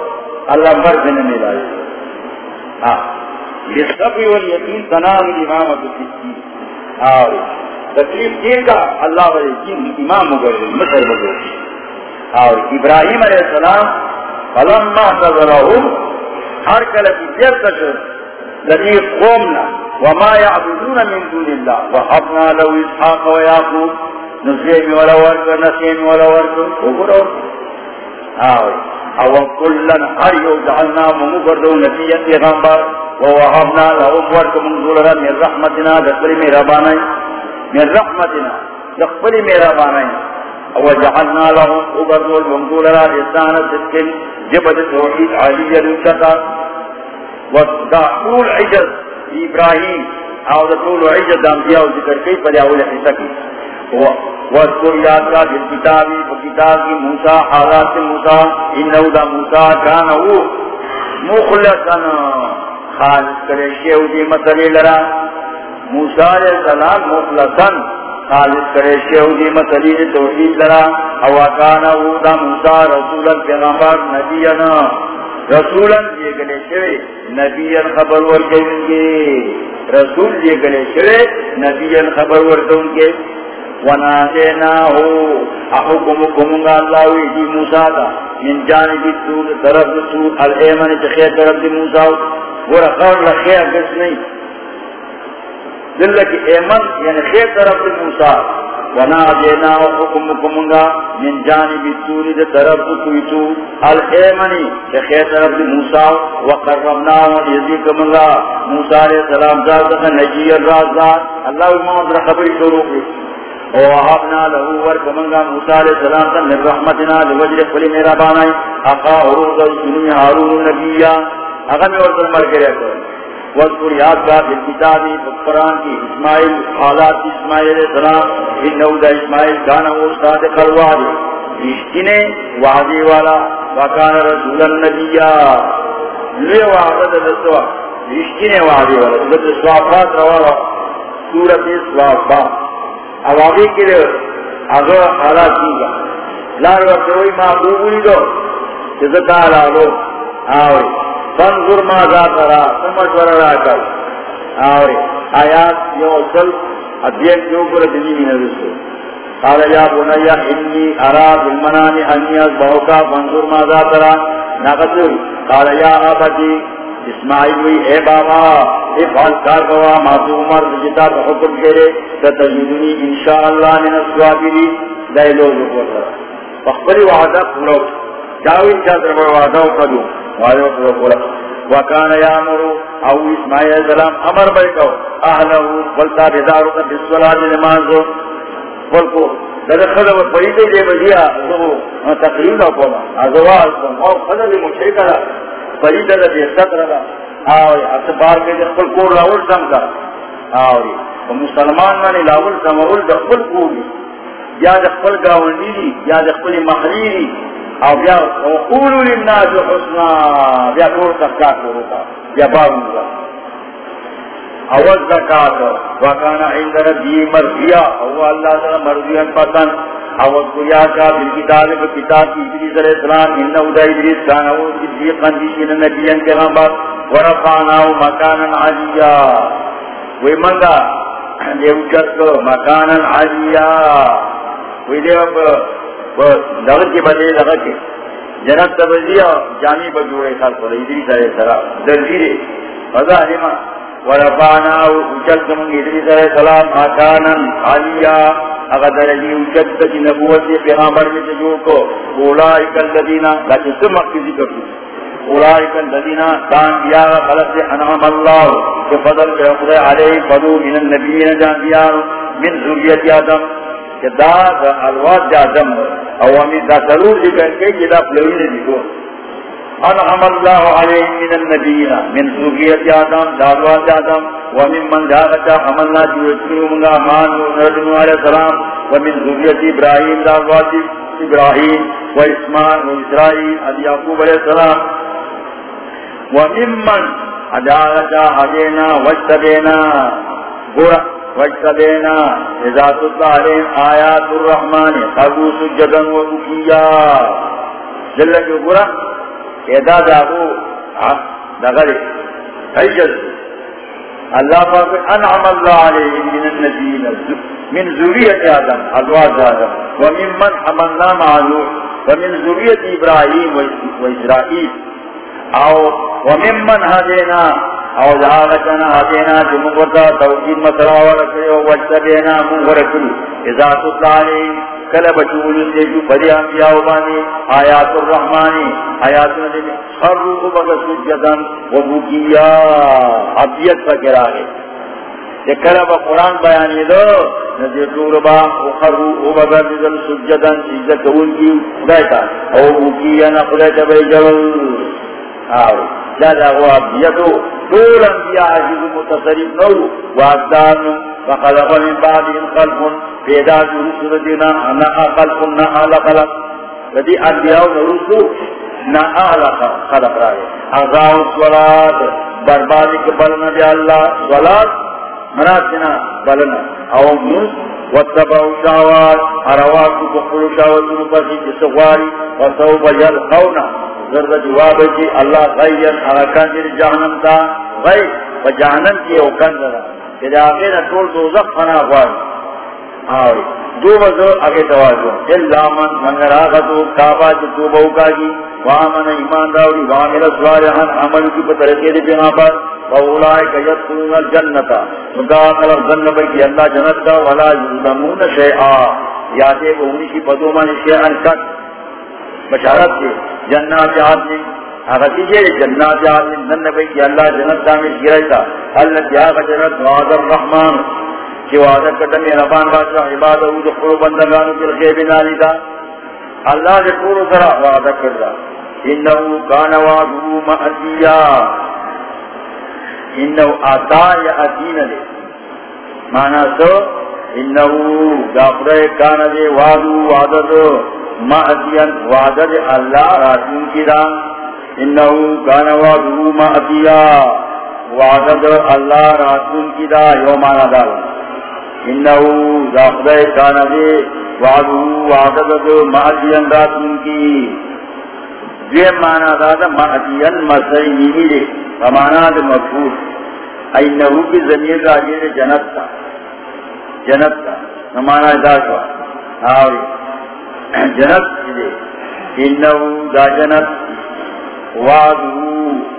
اللہ مر دینے میں لائے ہاں۔ یہ سب یقین تنام امام ابو کی اور تکلیف دے گا اللہ والے جن امام مگر مشر مگر اور ابراہیم علیہ السلام فلما نظرہم، ہر کلہ کی دیر تک لدی قومنا، وما يعبدون من دون الله وحبنا له إسحاق ويعقوب نسيم ولا ورد نسيم ولا ورد وقرأوا آوي أو كلا هريو جعلنا ممبردو نسيا پیغمبر ووهبنا له ورد من ذولنا من رحمتنا، دخل مهرباني من رحمتنا لقبل میرا دخل مهرباني وجعلنا لهم أبردو المنقولنا لسانا صدق جبت توحيد عالية للشتا ودعول عجز ابراہیم او دا طول و عجد دا و ذکر کئی پلی اول حصہ کی وذکر یاد کا دل کتابی و کتاب کی موسیٰ حالات موسیٰ انہو دا موسیٰ کانہو مخلصا. خالص کرے شیعو دی مسئلے لرا. موسیٰ علیہ السلام مخلصا خالص کرے شیعو دی توحید لرا، او کانہو دا موسیٰ رسول پیغمبر نبینا رسولن یہ گلے شوے نبی خبر ورکن گے رسول یہ گلے شوے نبی خبر ورکن گے ونادینا ہو، احکم کمونگا اللہ ویدی موسیٰ دا. من جانب التور طرف التور الایمن تخیر طرف دی موسیٰ. ورخور لخیر کس نہیں. دلکی ایمن یعنی خیر طرف دی موسیٰ ونادینا حکم کمنگا من جانب التوری دے طرف کوئیتو الایمنی کہ خیر طرف دی موسیٰ وقربنا ونیزی کمنگا موسیٰ علیہ السلام ذاتک نجی الرازدار. اللہ امام در خبری شروع کی. ووہبنا لہو ورکمنگا موسیٰ علیہ السلام تن من رحمتنا لوجر قلی میرا بانائی. اقا حروض سنوی حارون نبیہ اگر میں ورکل مر کے رہتا ہوں واذکر یاد کا فی کتابی قرآن کی اسماعیل حالات اسماعیل علیہ السلام انہو دا اسماعیل کانا وہ صادق الوعد۔ اشتنے وعدی والا، وکان رسول النبیہ لیے وعدد دستوا اشتنے وعدی والا لیے سوافات روالا سورت سوافات عوابی کے لیے اگر حالات کی گا لار وقت روی محبوبی دو۔ جزتا لالو آوری۔ فانظر ما ذات را سمجور را کر آوری، آیات یو اصل ادیت جو پر دنی من رسو قال یا بنیا، انی ارا بالمنانی انی از بہوکا، فانظر ما ذات را ناقصر قال یا آبتی، اسماعیل وی، اے بابا افعال کار کوا ماتو عمر جتا حکم کرے تتجدنی انشاءاللہ من السوابری دائلو جو پر فخبری وعدہ پورا. چاوی چادر بر وعدہ قدو پورا وکان یامرو او اسماعیل السلام امر بلکو اہلہو بلتا بیدارو کا بسولاة نمازو. بلکو در خدا و پریدے دے بجیا تو ہاں تقریر نہ کوما. ازواج کو اور خدا بھی مشرکہ پریدے دے ستر دا. آوری اتبار کے دے خل کور لاول سم کا آوری و مسلمان مانی لاول سم اول دے یا دے خل گاونی یا دے خل محلی او بیا وقولو للناس حسنا، بیا کور تکا کوروتا یا بارو اول زکاة وکانا عند ربی مرضیہ او اللہ تعالی مرضیہ پسند اول قریا کا بالکتاب کتاب کی ادریس علیہ السلام، انہو دا ادریس کانہو صدیقا دیشن نبیان کے غمبر ورفعناو مکانا علیہ. وی منگا، دیو چکو مکانا علیہ. وی دیو لغت کے بدے لغت کے جنت تبزیہ جامعی بجوڑے خلق ادریس علیہ السلام درجیرے فضا علمہ ورفعناو اچلت من ادریس علیہ السلام مکانا علیہ اگر جی اچت کی نبوت پیغامبر میں جو کو، اولائک الذین لکن سمک کی ذکر کی۔ اولائک الذین دان دیا خلق انعام اللہ کہ فضل کے خدا علیہ فضو من النبیین جان دیا من ذریت آدم، کہ دا الواد آدم۔ او امین دا ضرور ذکر کے کہ دا پلوین دیکھو۔ انعم الله عليه من النبيين من ذرية آدم دعوات آدم ومن من جاءت حملنا جوزكم من أمان ونرجم عليه السلام، ومن ذرية إبراهيم دعوات إبراهيم وإسمان وإسرائيل أدي يعقوب عليه السلام۔ ومن من جاءت حدينا واجتبينا قرأ واجتبينا إذا تطلع عليهم آيات الرحمن خذوا سجدا و وبكيا جلد قرأ ادا داغو دغل حجز اللہ پاک انعم اللہ علیہ من النبیین، من ذریت آدم، ازواج آدم. ومن من حملنا معلو ومن ذریت ابراہیم و اسرائیل. او ومن من حدینا او دعاغتنا حدینا جو مغتا توقید مسئلہ ورکے وجتبینا مغرکلو اذا تطلع علیہ کل بچول سے جو انبیاء بانی آیات الرحمانی آیات الرحمانی خرو بغا سجدن و بکیا عبیت فکر آگے کہ کل با قرآن بیانی دو، نزی طور با خرو بغا سجدن سجدت ان کی خدایتا او بکیا نا خدایتا بی آو. جادا وہ عبیتو دور انبیاء عزیز متصریف نو. وعدان وخلق من بعدهم خلق. پیدا جو رسول دینا نا خلق. نا آل خلق ودی انبیاء رسول نا آل خلق رائے اغاو سولاد. بربادی کے بلنا دی اللہ سولاد مراتنا بلنا او موس واتبعوا شاوات ارواکو بقلو شاواتو نفسی جسواری وصوب یلقونا زرد جواب کی اللہ غیر حرکان جر جہنم تا غیر و جہنم کی اوکن ذرا کہ آخر اٹول دوزخ فنا خوار آوری دو بزر اگے توازو اللہ من من راغتو، کعبہ جتو بہوکا کی وامن ایمان راوری وامل سوالحان عمل کی پترکی دی پیغا پر۔ وولائک یدخلون الجنتا مداخل الجنب کی اللہ جنت کا ولا یظلمون شیعا یادے وہ انہی کی پدومان شیعان کت بشارت کے جنات عادل اغتیجے جنات عادل ننبی کی اللہ جنت دامل گرائتا اللہ جاگ جنت؟ وعد الرحمن۔ کی وعدہ کٹمی ربان بادشاہ عبادہ دخلو بندگانو کی رخیب نالی دا۔ اللہ نے پورو سرا وعدہ کردہ۔ انہو کان وعدو مہدیا انہو آتا یا اتین دے۔ مانا سو، انہو داخرے کان دے وعدو وعدد مہدیا وعدد اللہ راتون کی دا۔ انہو کان وعدو مہدیا وعدد اللہ راتون کی دا یومانا دالا انہو داخرے کان دے وعدو وعدد مہدیا راتون کی۔ دویم مانا دادا مہدین مسئی نیمی دے فمانا دا مفہول اینہو کی زمین راجی دے جنت تا۔ جنت تا فمانا دا شوا۔ آوری۔ جنت دے انہو دا جنت وعدو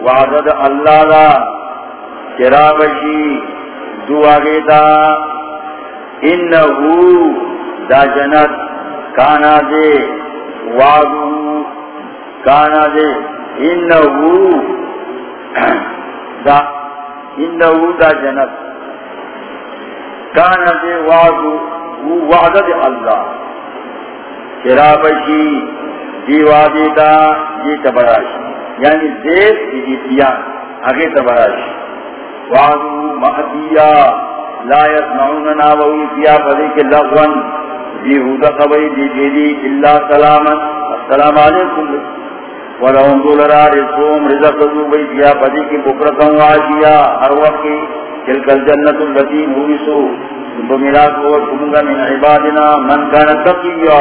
وعدد اللہ دا۔ چرابشی دو آگے دا۔ انہو دا جنت کانا دے۔ وعدو کانا دے۔ انہو دا انہو دا جنت کانا دے۔ وعدو وعد اللہ۔ شرابشی دی وعدی دا دی یعنی زید دی دیتیان اگے تبراشی۔ وعدو مہدیہ لا يسمعون ناوی فیا فضیق لغوان۔ بیہود قبی دی دیدی اللہ سلاما السلام علیکم۔ ولہم دولرا رسوم رزق دوبی فیا فضیق بکرکم واشیا ہر وقت تلک الجنت اللتی نویسو بمیلات کو کمگا من عبادنا من کان تقییا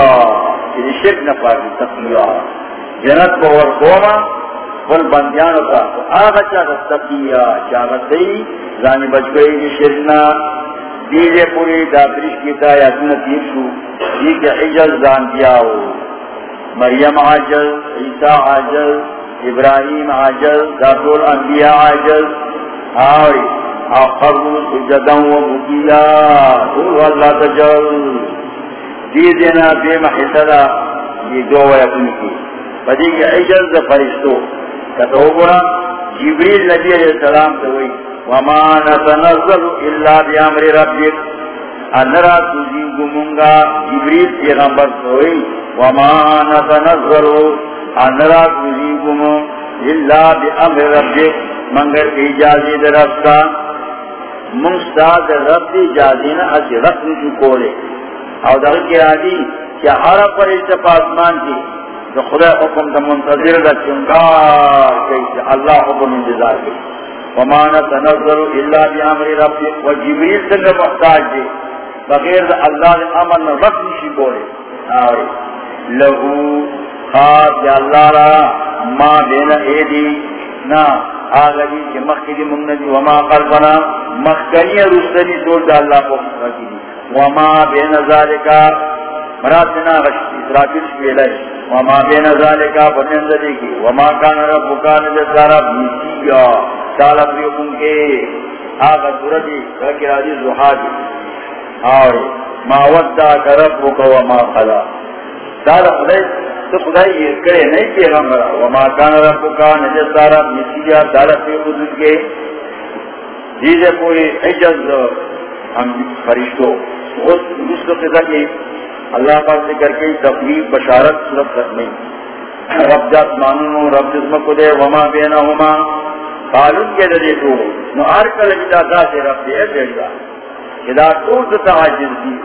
یہ یعنی شرک نفاقی تقییا جنت کو ورکوما فل بندیانو کا. آغا چاہتا تقییا چاہتا دی، زانی بچ گئی جی شرکنا دیجے پوری دا دابرش کی تایا سنتی شو. دی کے حجل زان دیاو. مریم عجل عیسیٰ عجل ابراہیم عجل دابول انبیاء عجل آوری. آخرو سجدن و بکیا دول اللہ تجل دیدنا بے محسدہ یہ دو ویقن کی۔ فدی کے عجل دا فرشتو کتو برا جبریل نبی علیہ السلام توئی وما نتنزل الا بامر ربك انرا تجيب منغا جبريل پیغمبر سے ہوئی وما نتنزل انرا تجيب من الا بامر ربك مگر اجازت ربتا مستاد رب دی اجازت نہ اج رب نشو کولے او در کی راضی کہ ہر پر اتفاقمان کی جو خدا حکم دا منتظر دا چنگار کہ اللہ حکم انتظار کی وما نتنظر الا بامر ربك وجبريل سنگ محتاج دے بغیر دا اللہ امر نہ رب نشی بولے آوے لہو خاص یا اللہ را ما بین ایدی. نا آگلی کہ مخی دی منگنی وما قلبنا مخکنی رسلی دول دا اللہ کو مخی دی. وما بین ذالکا مراتنا غشتی اسرافیل شویلے وما بین ذالکا فتنزلی کی. وما کان ربکا نجسارا بیسیگا تالا پریوکن کے آگا سورجی رکی راجی زحاجی آوری ما ودہ کا ربکا وما خلا. تالا خدای تو خدای یہ کرے نہیں پیغمبرا وما کان ربکا نجسارا بیسیگا تالا پریوکن کے دیجے پوری حجز ہم فرشتو اس کو قضا کی اللہ پاک ذکر کی تفریح بشارت صورت رکھنے رب جات مانو رب جسم کو دے وما بینا ہما قالون کے دے تو نو ہر کل جدا دا سے رب دے بیٹا جدا تو تا عاجز دی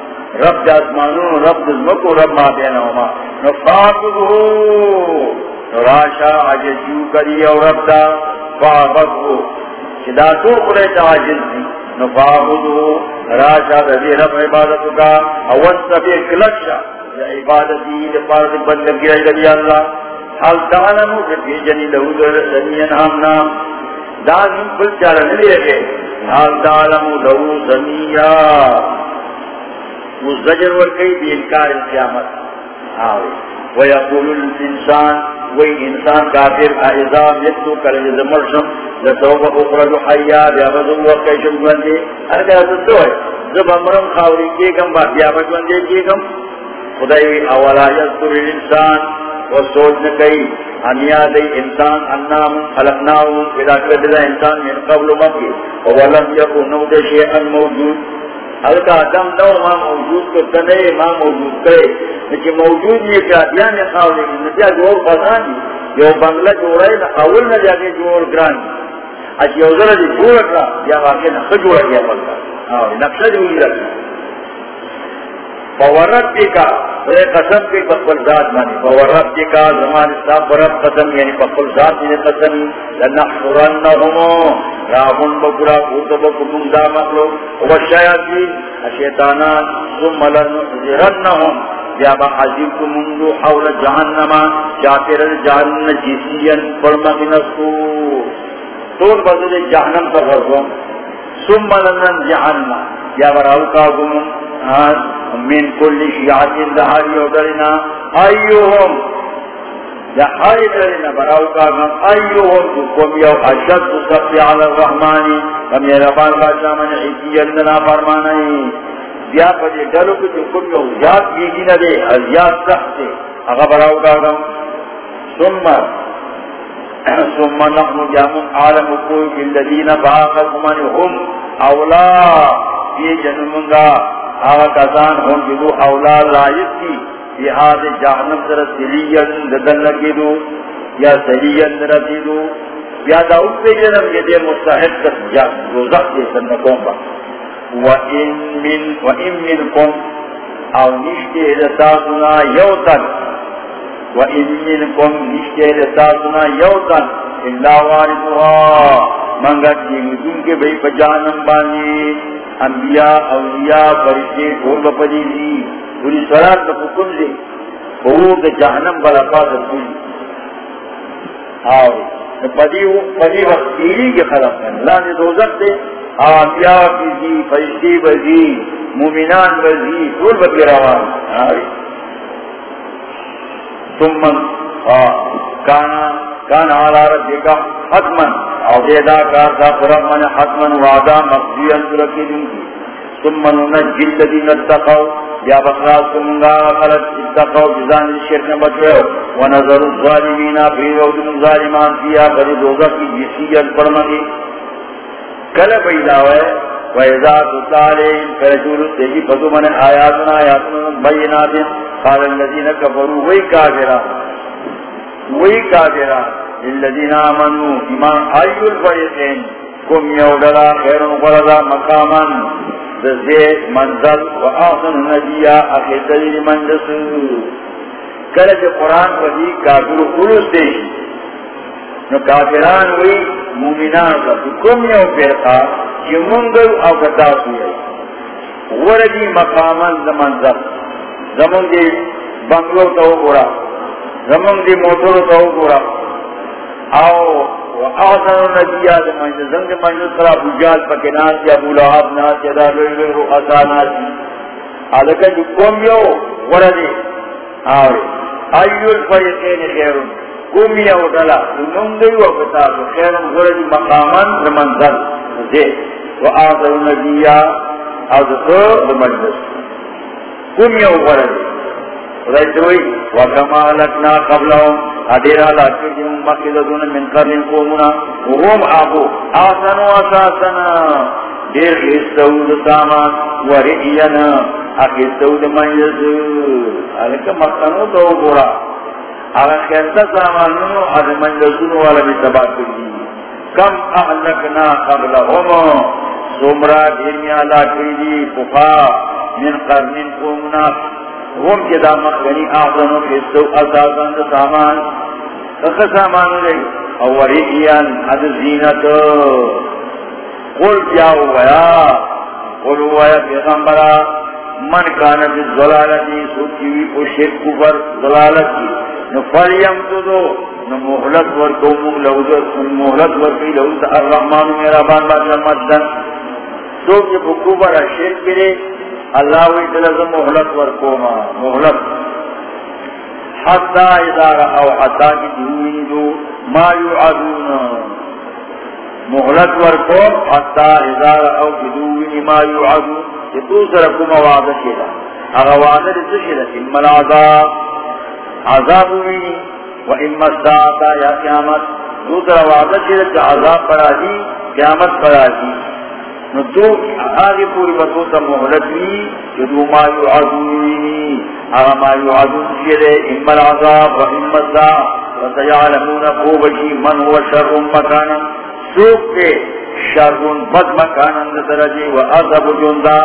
رب جات مانو رب جسم کو رب ما بینا ہما نو فاقو نو راشا عاجز کری او رب دا فاقو جدا تو کلے تا دی. نو فاقو راشا دی رب عبادت کا اوست بھی کلکشا یا عبادتی دپارت بندگی رضی اللہ. حال تعلمو کہ جنی لہو در سمین ہمنا دازم بل چارا نلے گے حال تعلمو لہو سمیا وہ زجر ورکی بھی انکار قیامت. آوے. ویقول الانسان وی انسان کافر اعظام یتو کرج زمرشم لسوف اخرج حیا بیابدو وقیشم بندے ہر کہا تو ہے جب امرم خاوری کی کم با بیابد بندے کی کم خدای اولا یذکر الانسان و سوچ نہ کئی انیا دی انسان انام خلقناو اذا کدل انسان من قبل مکی ولم یکن نو دے شیئا موجود ہلکا دم نو ماں موجود کو تنے ماں موجود کرے لیکن موجود یہ کیا دیا یعنی نے خاوری نتیا جوڑ بزانی جو بنگلہ جوڑا ہے نا اول نہ جاگے جوڑ گرانی اچھی اوزر دی جوڑ کرا یا واقعی نہ خجوڑا گیا بنگلہ نقشہ جوڑی رکھنا فورت پی کا قسم کی پکل ذات مانی فورت پی کا زمان صاحب برب قسم یعنی پکل ذات میں قسم. لنحضرنهم راہن بکرا بھوت بکم دا مخلوق. وشیاطین الشیطانان ثم لنحضرنهم یا با عزیب منگو حول جہنما جاتر جہنم جیسین فرمق نسکو طول بدل جہنم پر غرزوں ثم لنن جہنم یا براو کا گمم من كل شيعة دهار يودرنا أيهم دهار يودرنا براوكا من أيهم تقوم يو أشد صفي على الرحمن. كم يربان باشا من عيسي يلدنا فرماني بیا پدی ڈلو کو جو کم یو زیاد بیگی نہ دے ازیاد سخت دے۔ اگا اغبراو کاغم ثم ثم نحن جامن عالم کوئی بالذین باقر من هم اولا۔ یہ جنمنگا آغا کسان ہم جدو اولا لائف کی یہ آدھ جہنم در سلین ددن لگی دو، یا سلین در دو۔ یا دا اوپے جنم یہ دے مستحق کس جا روزق دے سنکوں با وَإِن مِّن وَإِن مِّنكُمْ او نشتے رساسنا یوتن وَإِن مِّنكُمْ نشتے رساسنا یوتن اللہ وارثها. منگا جنگن کے بھئی پجانم بانی انبیاء، اولیاء، فرشتے ڈھول بپدی دی. پوری سرات کا حکم دے. وہ کہ جہنم بلا پاس پوری. آوے پدی وقت تیری کے خلق خلاف اللہ نے دوزت دے. آنبیاء کی جی فرشتی بزی مومنان بزی دول بکی روان ثم کانا کانا علا ربکا حتمن۔ او دیدا کار کارتا فرمن حتمن وعدا مقضی انترکی دن کی۔ ثم ننجی الذین اتقو یا بخلاص کمنگا خلط اتقو جزان الشرک بچو ونظر الظالمین فی روضن ظالمان فیا بری دوزہ کی جسیت پرمگی کل پیدا ہوئے۔ وَإِذَا تُتَعْلِهِمْ فَيَجُولُ تَجِي فَدُو مَنِ آيَاتُنَا آيَاتُنَا بَيِّنَاتٍ قَالَ الَّذِينَ كَفَرُوا وَي كَافِرًا؟ وَي كَافِرًا؟ لِلَّذِينَ آمَنُوا إِمَانْ أَيُّ الْفَرِقَيْنِ كُمْ يَوْدَلَا خَيْرٌ وَلَدَا مَقَامًا۔ ذَزِيد مَنْزَلْ وَأَحْسَنُ نَجِيًّا أَخِرْ دَلِيلِ مَنْجَسُ کل جو قرآن وزی کافر خلوص دیشی نو کافران وی مومنان کا کم یو پیرتا چی منگو او کتاسو یای وردی مقامان زمان زب زمان دی بنگلو تاو گورا. زمان دی موتور تاو گورا. او و آسانو نبیا زمان دی زنگ منجو سرا بجال پکی ناسی ابو لحاب ناسی ادا لوی لوی رو اصا ناسی آلکا جو کم یو، وردی. آوری. ایو الفریقین خیرون. کومی او دلا. نمدی و کتاب. خیر غرد مقاما لمنزل دے و آذر نبیا. آذر لمجلس کومی او غرد رجوی و کما لکنا قبلهم ادیرا لاکی جن مقیدتون من قرن قومنا. وهم آبو. آسن و اساسنا دیر خیستود سامان. و رئینا. اخیستود منجز علکہ مقنو تو گورا. اگر خیرتا سامانونو والا بھی تباہ کردی کم احلکنا قبل هم سمرا دیرمی پخا من قرنین قومنا۔ هم کے دا مخبنی آخرنو کستو اساسان سامان۔ اخ ایان زینت۔ قل قل ہوا من کانا بی سوچیوی کو شرک کفر ظلالتی نفریم تو دو نمحلت ورکو مونگ لوزت نمحلت ورکی لوزت الرحمن میرا بان بات مدن تو کہ بکو برا شرک کرے اللہ وی دلز محلت ورکو ما محلت حتی اذا رأو حتی کی دھوین دو، ما یعدون۔ محلت ورکو حتی اذا رأو کی دھوین ما یعدون۔ کہ تو سرکو مواد شیدہ۔ اگا وعدہ رسو شیدہ اما العذاب۔ عذاب ہوئی و اما ساعتا یا قیامت دوسرا وعدہ چیزا کہ عذاب پر آجی، قیامت پر آجی۔ نو دو آگے پوری بطو تا محلت بھی، کہ دو ما یعذونی اگا ما یعذون چیزے اما العذاب و اما ساعت و سیعلمون خوبشی من هو شر مکانا۔ سوک کے شر بد مکانا درجی و عذاب جندا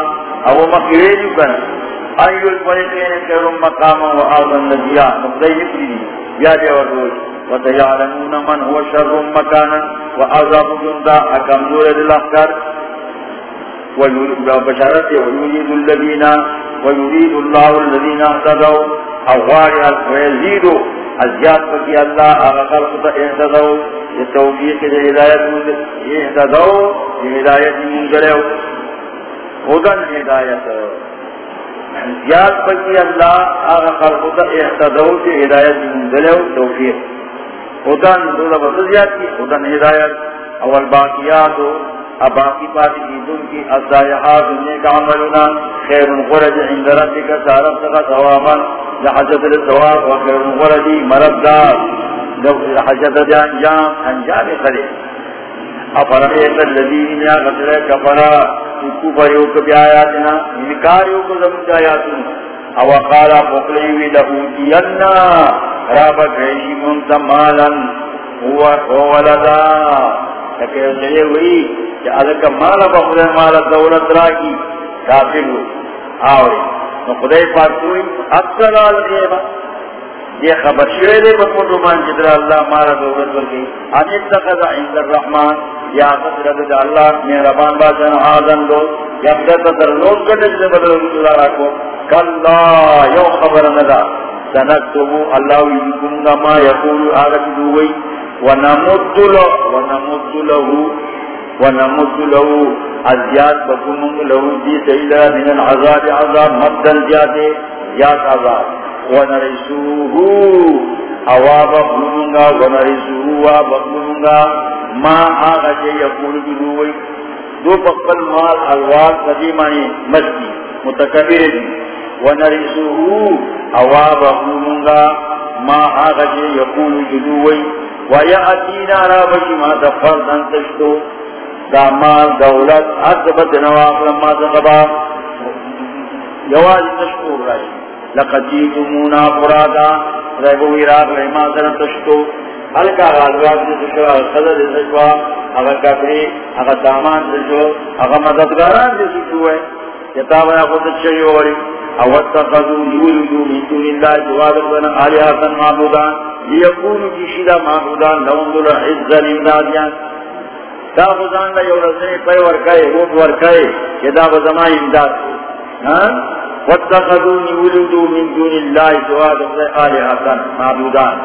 او مکریجو کنا ایو الفریقین خیر مقاما و آذن نبیا نقضی نکلی یا دے ورزوش و تیعلمون من هو شر مکانا و عذاب جندا حکم دور دلاختر و بشارت و یرید اللذین و یرید اللہ اللذین احتدو اغواری الفیزیدو. ازیاد پکی اللہ اغا خلق احتدو یہ توفیق دے ہدایت احتدو یہ ہدایت منگلے خودن ہدایت. یاد پکی اللہ آغا خلقو تا احتدو تی ہدایت منزلو توفیق. خودن دولا بسزیاد کی خودن ہدایت. اول باقیاتو اب باقی پاتی کی دن کی الزائحات نیک عملنا خیر غرد عند ربک سارب سقا ثوابا لحجت الثواب و خیر غرد مرد دار لحجت انجام انجام خلی افرمیت الذین یا غسر کفرا کفر یوک بی آیاتنا انکار یوک زمین آیاتنا او قالا فقلیوی لہوتینا رابا کریشی منتا مالا هو ولدا۔ کہ سڑے ہوئی کہ ادھر مالا بخدا مالا دولت راکی کافر ہوئی۔ آوری نو خدای پاک ہوئی اکثر آل غیبا یہ خبر شوئے دے بکوٹو مان جدر اللہ مالا دولت ورکی ان اتخذ عند الرحمن، یا قصر دے اللہ مہربان باشن آزن دو۔ یا بدر در لوگ کٹے جدر بدر اللہ راکو کلا یو خبر ندا۔ سنکتبو اللہ ویدکم ما یقول آغت دوئی۔ ونمد له ونمد له ونمد له ازياد بكم له دي سيدا من العذاب، عذاب مد الجاد يا عذاب۔ ونرسوه. اواب بلونگا ونرسوه وابلونگا ما آغا جي يقول بلووي دو بقل مال الواد قدیمانی مسکی متکبر ونرسوه اواب بلونگا ما آغا جي يقول بلووي وَيَأَتِينَا رَابَشِ مَا دَفَرْ دَنْتَشْتُو دا مال دولت عذبت نواف لما دقبا یواز تشکور رہی لقد جیتمونا قرادا ریبو عراق رحمہ دنتشتو حلکا غالبات دشوا خضر دشوا اگر کبری اگر دامان دشوا اگر مددگاران دشوا یتابنا خود چیوری اواتخذو یولدو من دون اللہ جواد بنا آلیاتن معبودان. لیکونو کی شیدہ معبودان، لهم دل عزن دا بزان دا یو رزنی پی ورکای روٹ ورکای کہ دا بزمان امداد ہاں؟ واتخذو یولدو من دون اللہ جواد بنا آلیاتن معبودان.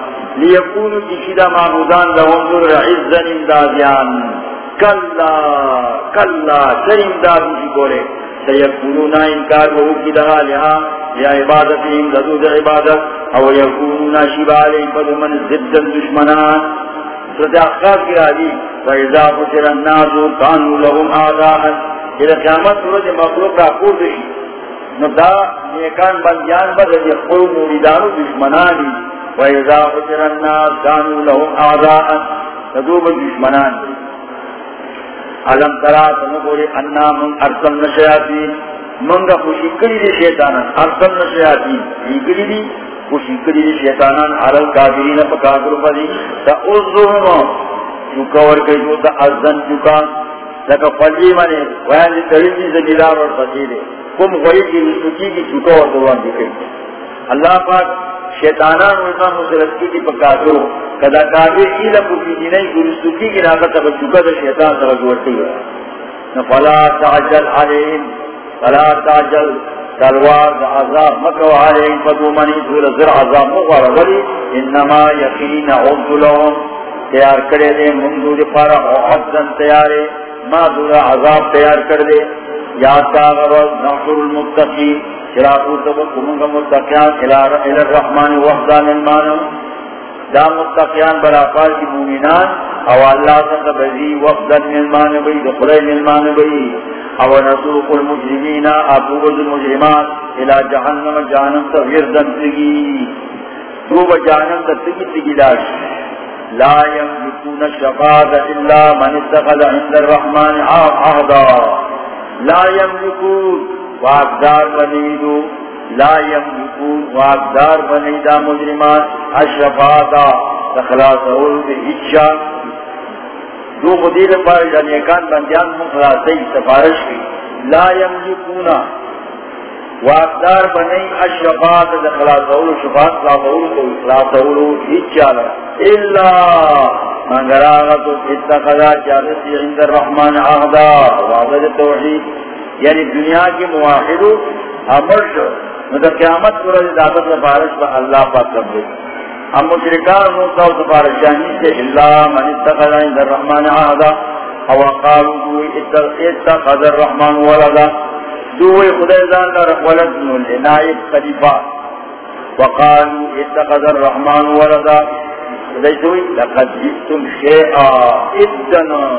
لیکونو کی معبودان لهم دل عزن امدادیان کلا کلا چر امدادی کی بولے سيكونون انكار وهو كدها لها يا عبادتهم لدود عبادت او يكونون شبالي فدمن زد الدشمنان سجا خاص کی راضی فإذا فتر الناس كانوا لهم آداء إذا قیامت سورج مخلوق را قول دشی ندا نیکان بندیان بدل يخبروا موردانو دشمنانی. وإذا فتر الناس كانوا لهم آداء تدوب دشمنان. علم ترا تنگوری انا من ارسل نشیاتی منگا خوشی کری دی شیطانان. ارسل نشیاتی ریگری دی خوشی کری دی شیطانان. عرل کافرین پکاکر پدی تا اوزوهم چکا ورکی جو تا ازن چکا لکا فلی منی ویان دی ترین دی زمیدار ور پسی کم غریب کی رسوکی کی چکا ورکوان دی کئی اللہ پاک شیطانان ویسا مسلسکی دی پکاکر کدا کافر ایلا پوچی دی نہیں گرستو کی کی ناکتا بچکا دا شیطان سر گورتی ہے فلا تعجل علیہم، فلا تعجل، تلوار دا عذاب مکو علیہم، فدو منی دور زر عذاب مغوار ولی۔ انما یقین عبد لهم تیار کرے دے منذو دی پارا عبدن تیارے۔ ما دور عذاب تیار کر دے۔ یاد کا غرض نحصر المتقین چراکو تبکمونگا متقیان الى الرحمن وحدان المانو دا متقیان برا پار کی مومنان، او اللہ سنگا بزی وفدن ملمان بئی دخلی ملمان بئی او نسوق المجرمین ابوز المجرمان الى جہنم جہنم تا وردن تگی. تو جہنم تا تگی تگی لاش لا يملكون الشفاعة إلا من اتخذ عند الرحمن عهدا لا يملكون بنی بنيدو لا يملكون واقدار بنیدا مجرمان. الشفاعتا تخلاصول بهیچا اچھا. دو خدیر پر جنیکان بندیان مخلاصی سفارش کی. لا يملكون واقدار بنی الشفاعتا تخلاصول شفاعت لا بول کو خلاصول خلاصول هیچا الا مگر آغتو اتخذا جارسی عند الرحمن عهدا وعبد توحید. یعنی دنیا کی مواحدو امر شو. مگر قیامت کو رضی دعوت سفارش با اللہ پاک قبل ہم مشرکان موسیٰ و سفارشانی سے اللہ من اتخذ عند الرحمن عہدا او قالوا اتخذ الرحمن ولدا. دوئی خدای ذان لر ولد نول نائب خلیفہ. وقالوا اتخذ الرحمن ولدا. خدای دوئی لقد جئتم شیئا. ادنا.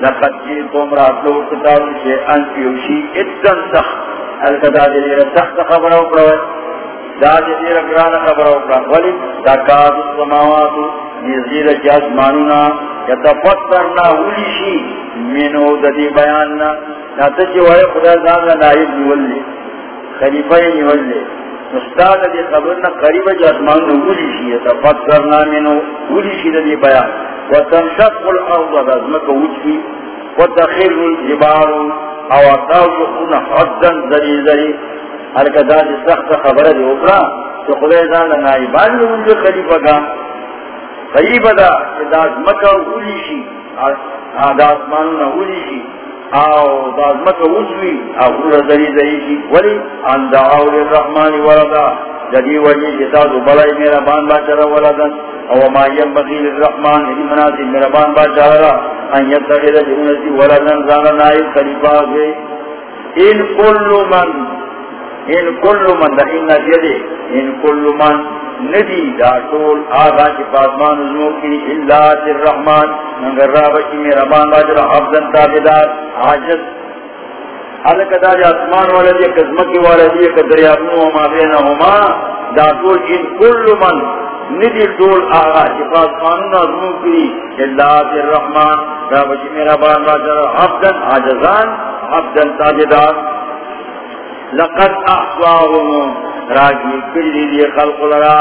لقد جئتم راتلو کتاب شیئن پیوشی اتن سخت. الکتا جدیر سخت خبر اکڑا دا جدیر گران خبر اکڑا ولی تاکاد السماواتو نزیر جاز مانونا یتفترنا ولیشی منو ددی بیاننا ناتا چی وی خدا زانا نائب نولی خلیفہ نولی استاد دی خبرنا قریب جاز مانونا ولیشی یتفترنا منو ولیشی ددی بیان۔ وتنشق الارض رزمك وجهي وتخر الجبال، او تاوشقون حدا زري زري هل كذا سخت خبر دی دي اخرى تخلي ذان نائبان لهم جو خليفة کا۔ خليفة دا اذا مكة اولی شي دا اسمانون اولی شي. او دا مكة وجوي او زري زري شي. ولي ان دعاو للرحمن وردا جدی وجی جتاز بلائی میرا بان باچر ولدن او ما یم ينبغي للرحمن ان مناسب میرا بان باچر ان يتخذ جنسی ولدن زانا نائب خلیفہ سے ان کل من ان کل من، دا ان نجدے ان کل من ندی دا طول آغا چی پاسمان ازمو کی اللہ الرحمن منگر رابکی میرا بان باچر حفظن تابدار، حاجت۔ الکدا جا اسمان والا دی کزمکی والا دی کدریابنو وما بینہما دا طول ان کل من ندی طول آغا جفاظ قانون ازمون کری اللہ دی الرحمن دا بچی میرا بان باجر عبدن عجزان عبدن تاجدار لقد احصاهم راجی کری دی خلق لرا.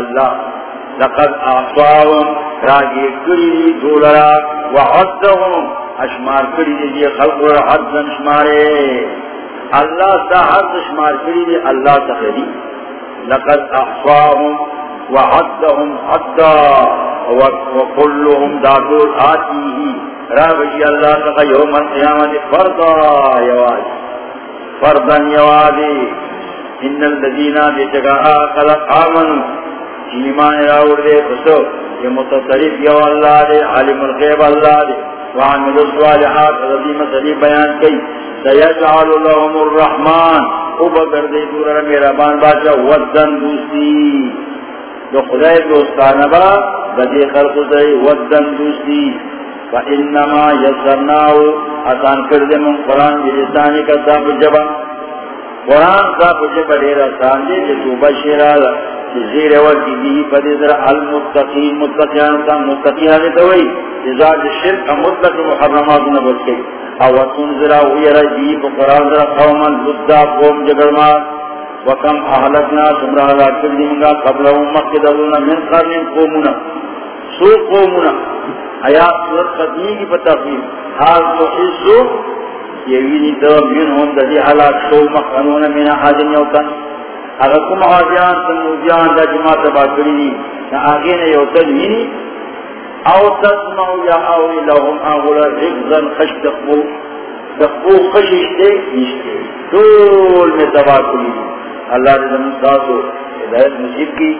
اللہ لقد احصاهم راجی کری دی دولرا وعدهم اشمار کری دی خلق و حد شمارے اللہ تا حد شمار کری دی اللہ تا خیری لقد احصاهم وحدهم حدا. وكلهم دادول آتیه رابجی اللہ تا یوم القیامت فردا یوازی. فردا یوازی. ان الذین بجگاہ خلق آمنوا. ایمان راوڑ دے بسو یہ متصرف یو اللہ دے، عالم الغیب اللہ دے. وعمل الصالحات رضی مسئلی بیان کی سیجعل لهم الرحمن. او بگر دے دور میرا بان باچا. ودن دوستی. جو خدای دوستان با، بدی خلق دے ودن دوستی. فإنما یسرناو آسان کردے من قرآن بلسانی کا صاحب جبا. قرآن صاحب جبا دیر آسان دے جو توبہ بشیرہ زیر وقتی بھی پدی در المتقین، متقیان کا متقیان دوئی ازاد شرک مطلق محرمات نبت کی او تنزرا ویر جی فقران در قوما لدہ قوم جگرمات وکم احلقنا سمرا لاکر دیمگا قبل مقدرون من قرن قومنا سو قومنا حیات صورت قدمی کی پتفیم حال تو حصو یوینی دو منہم دلی حلاک شو مخنون من حاجن یوتن اگر کم آجیان سموزیان دا جماعت با کری نا آگین یوتن منی او تسمعو یا اوی لهم آغولا رگزن خش دقبو دقبو خششتے نشتے دول میں تبا کری اللہ رضا مستاسو ہدایت مجیب کی.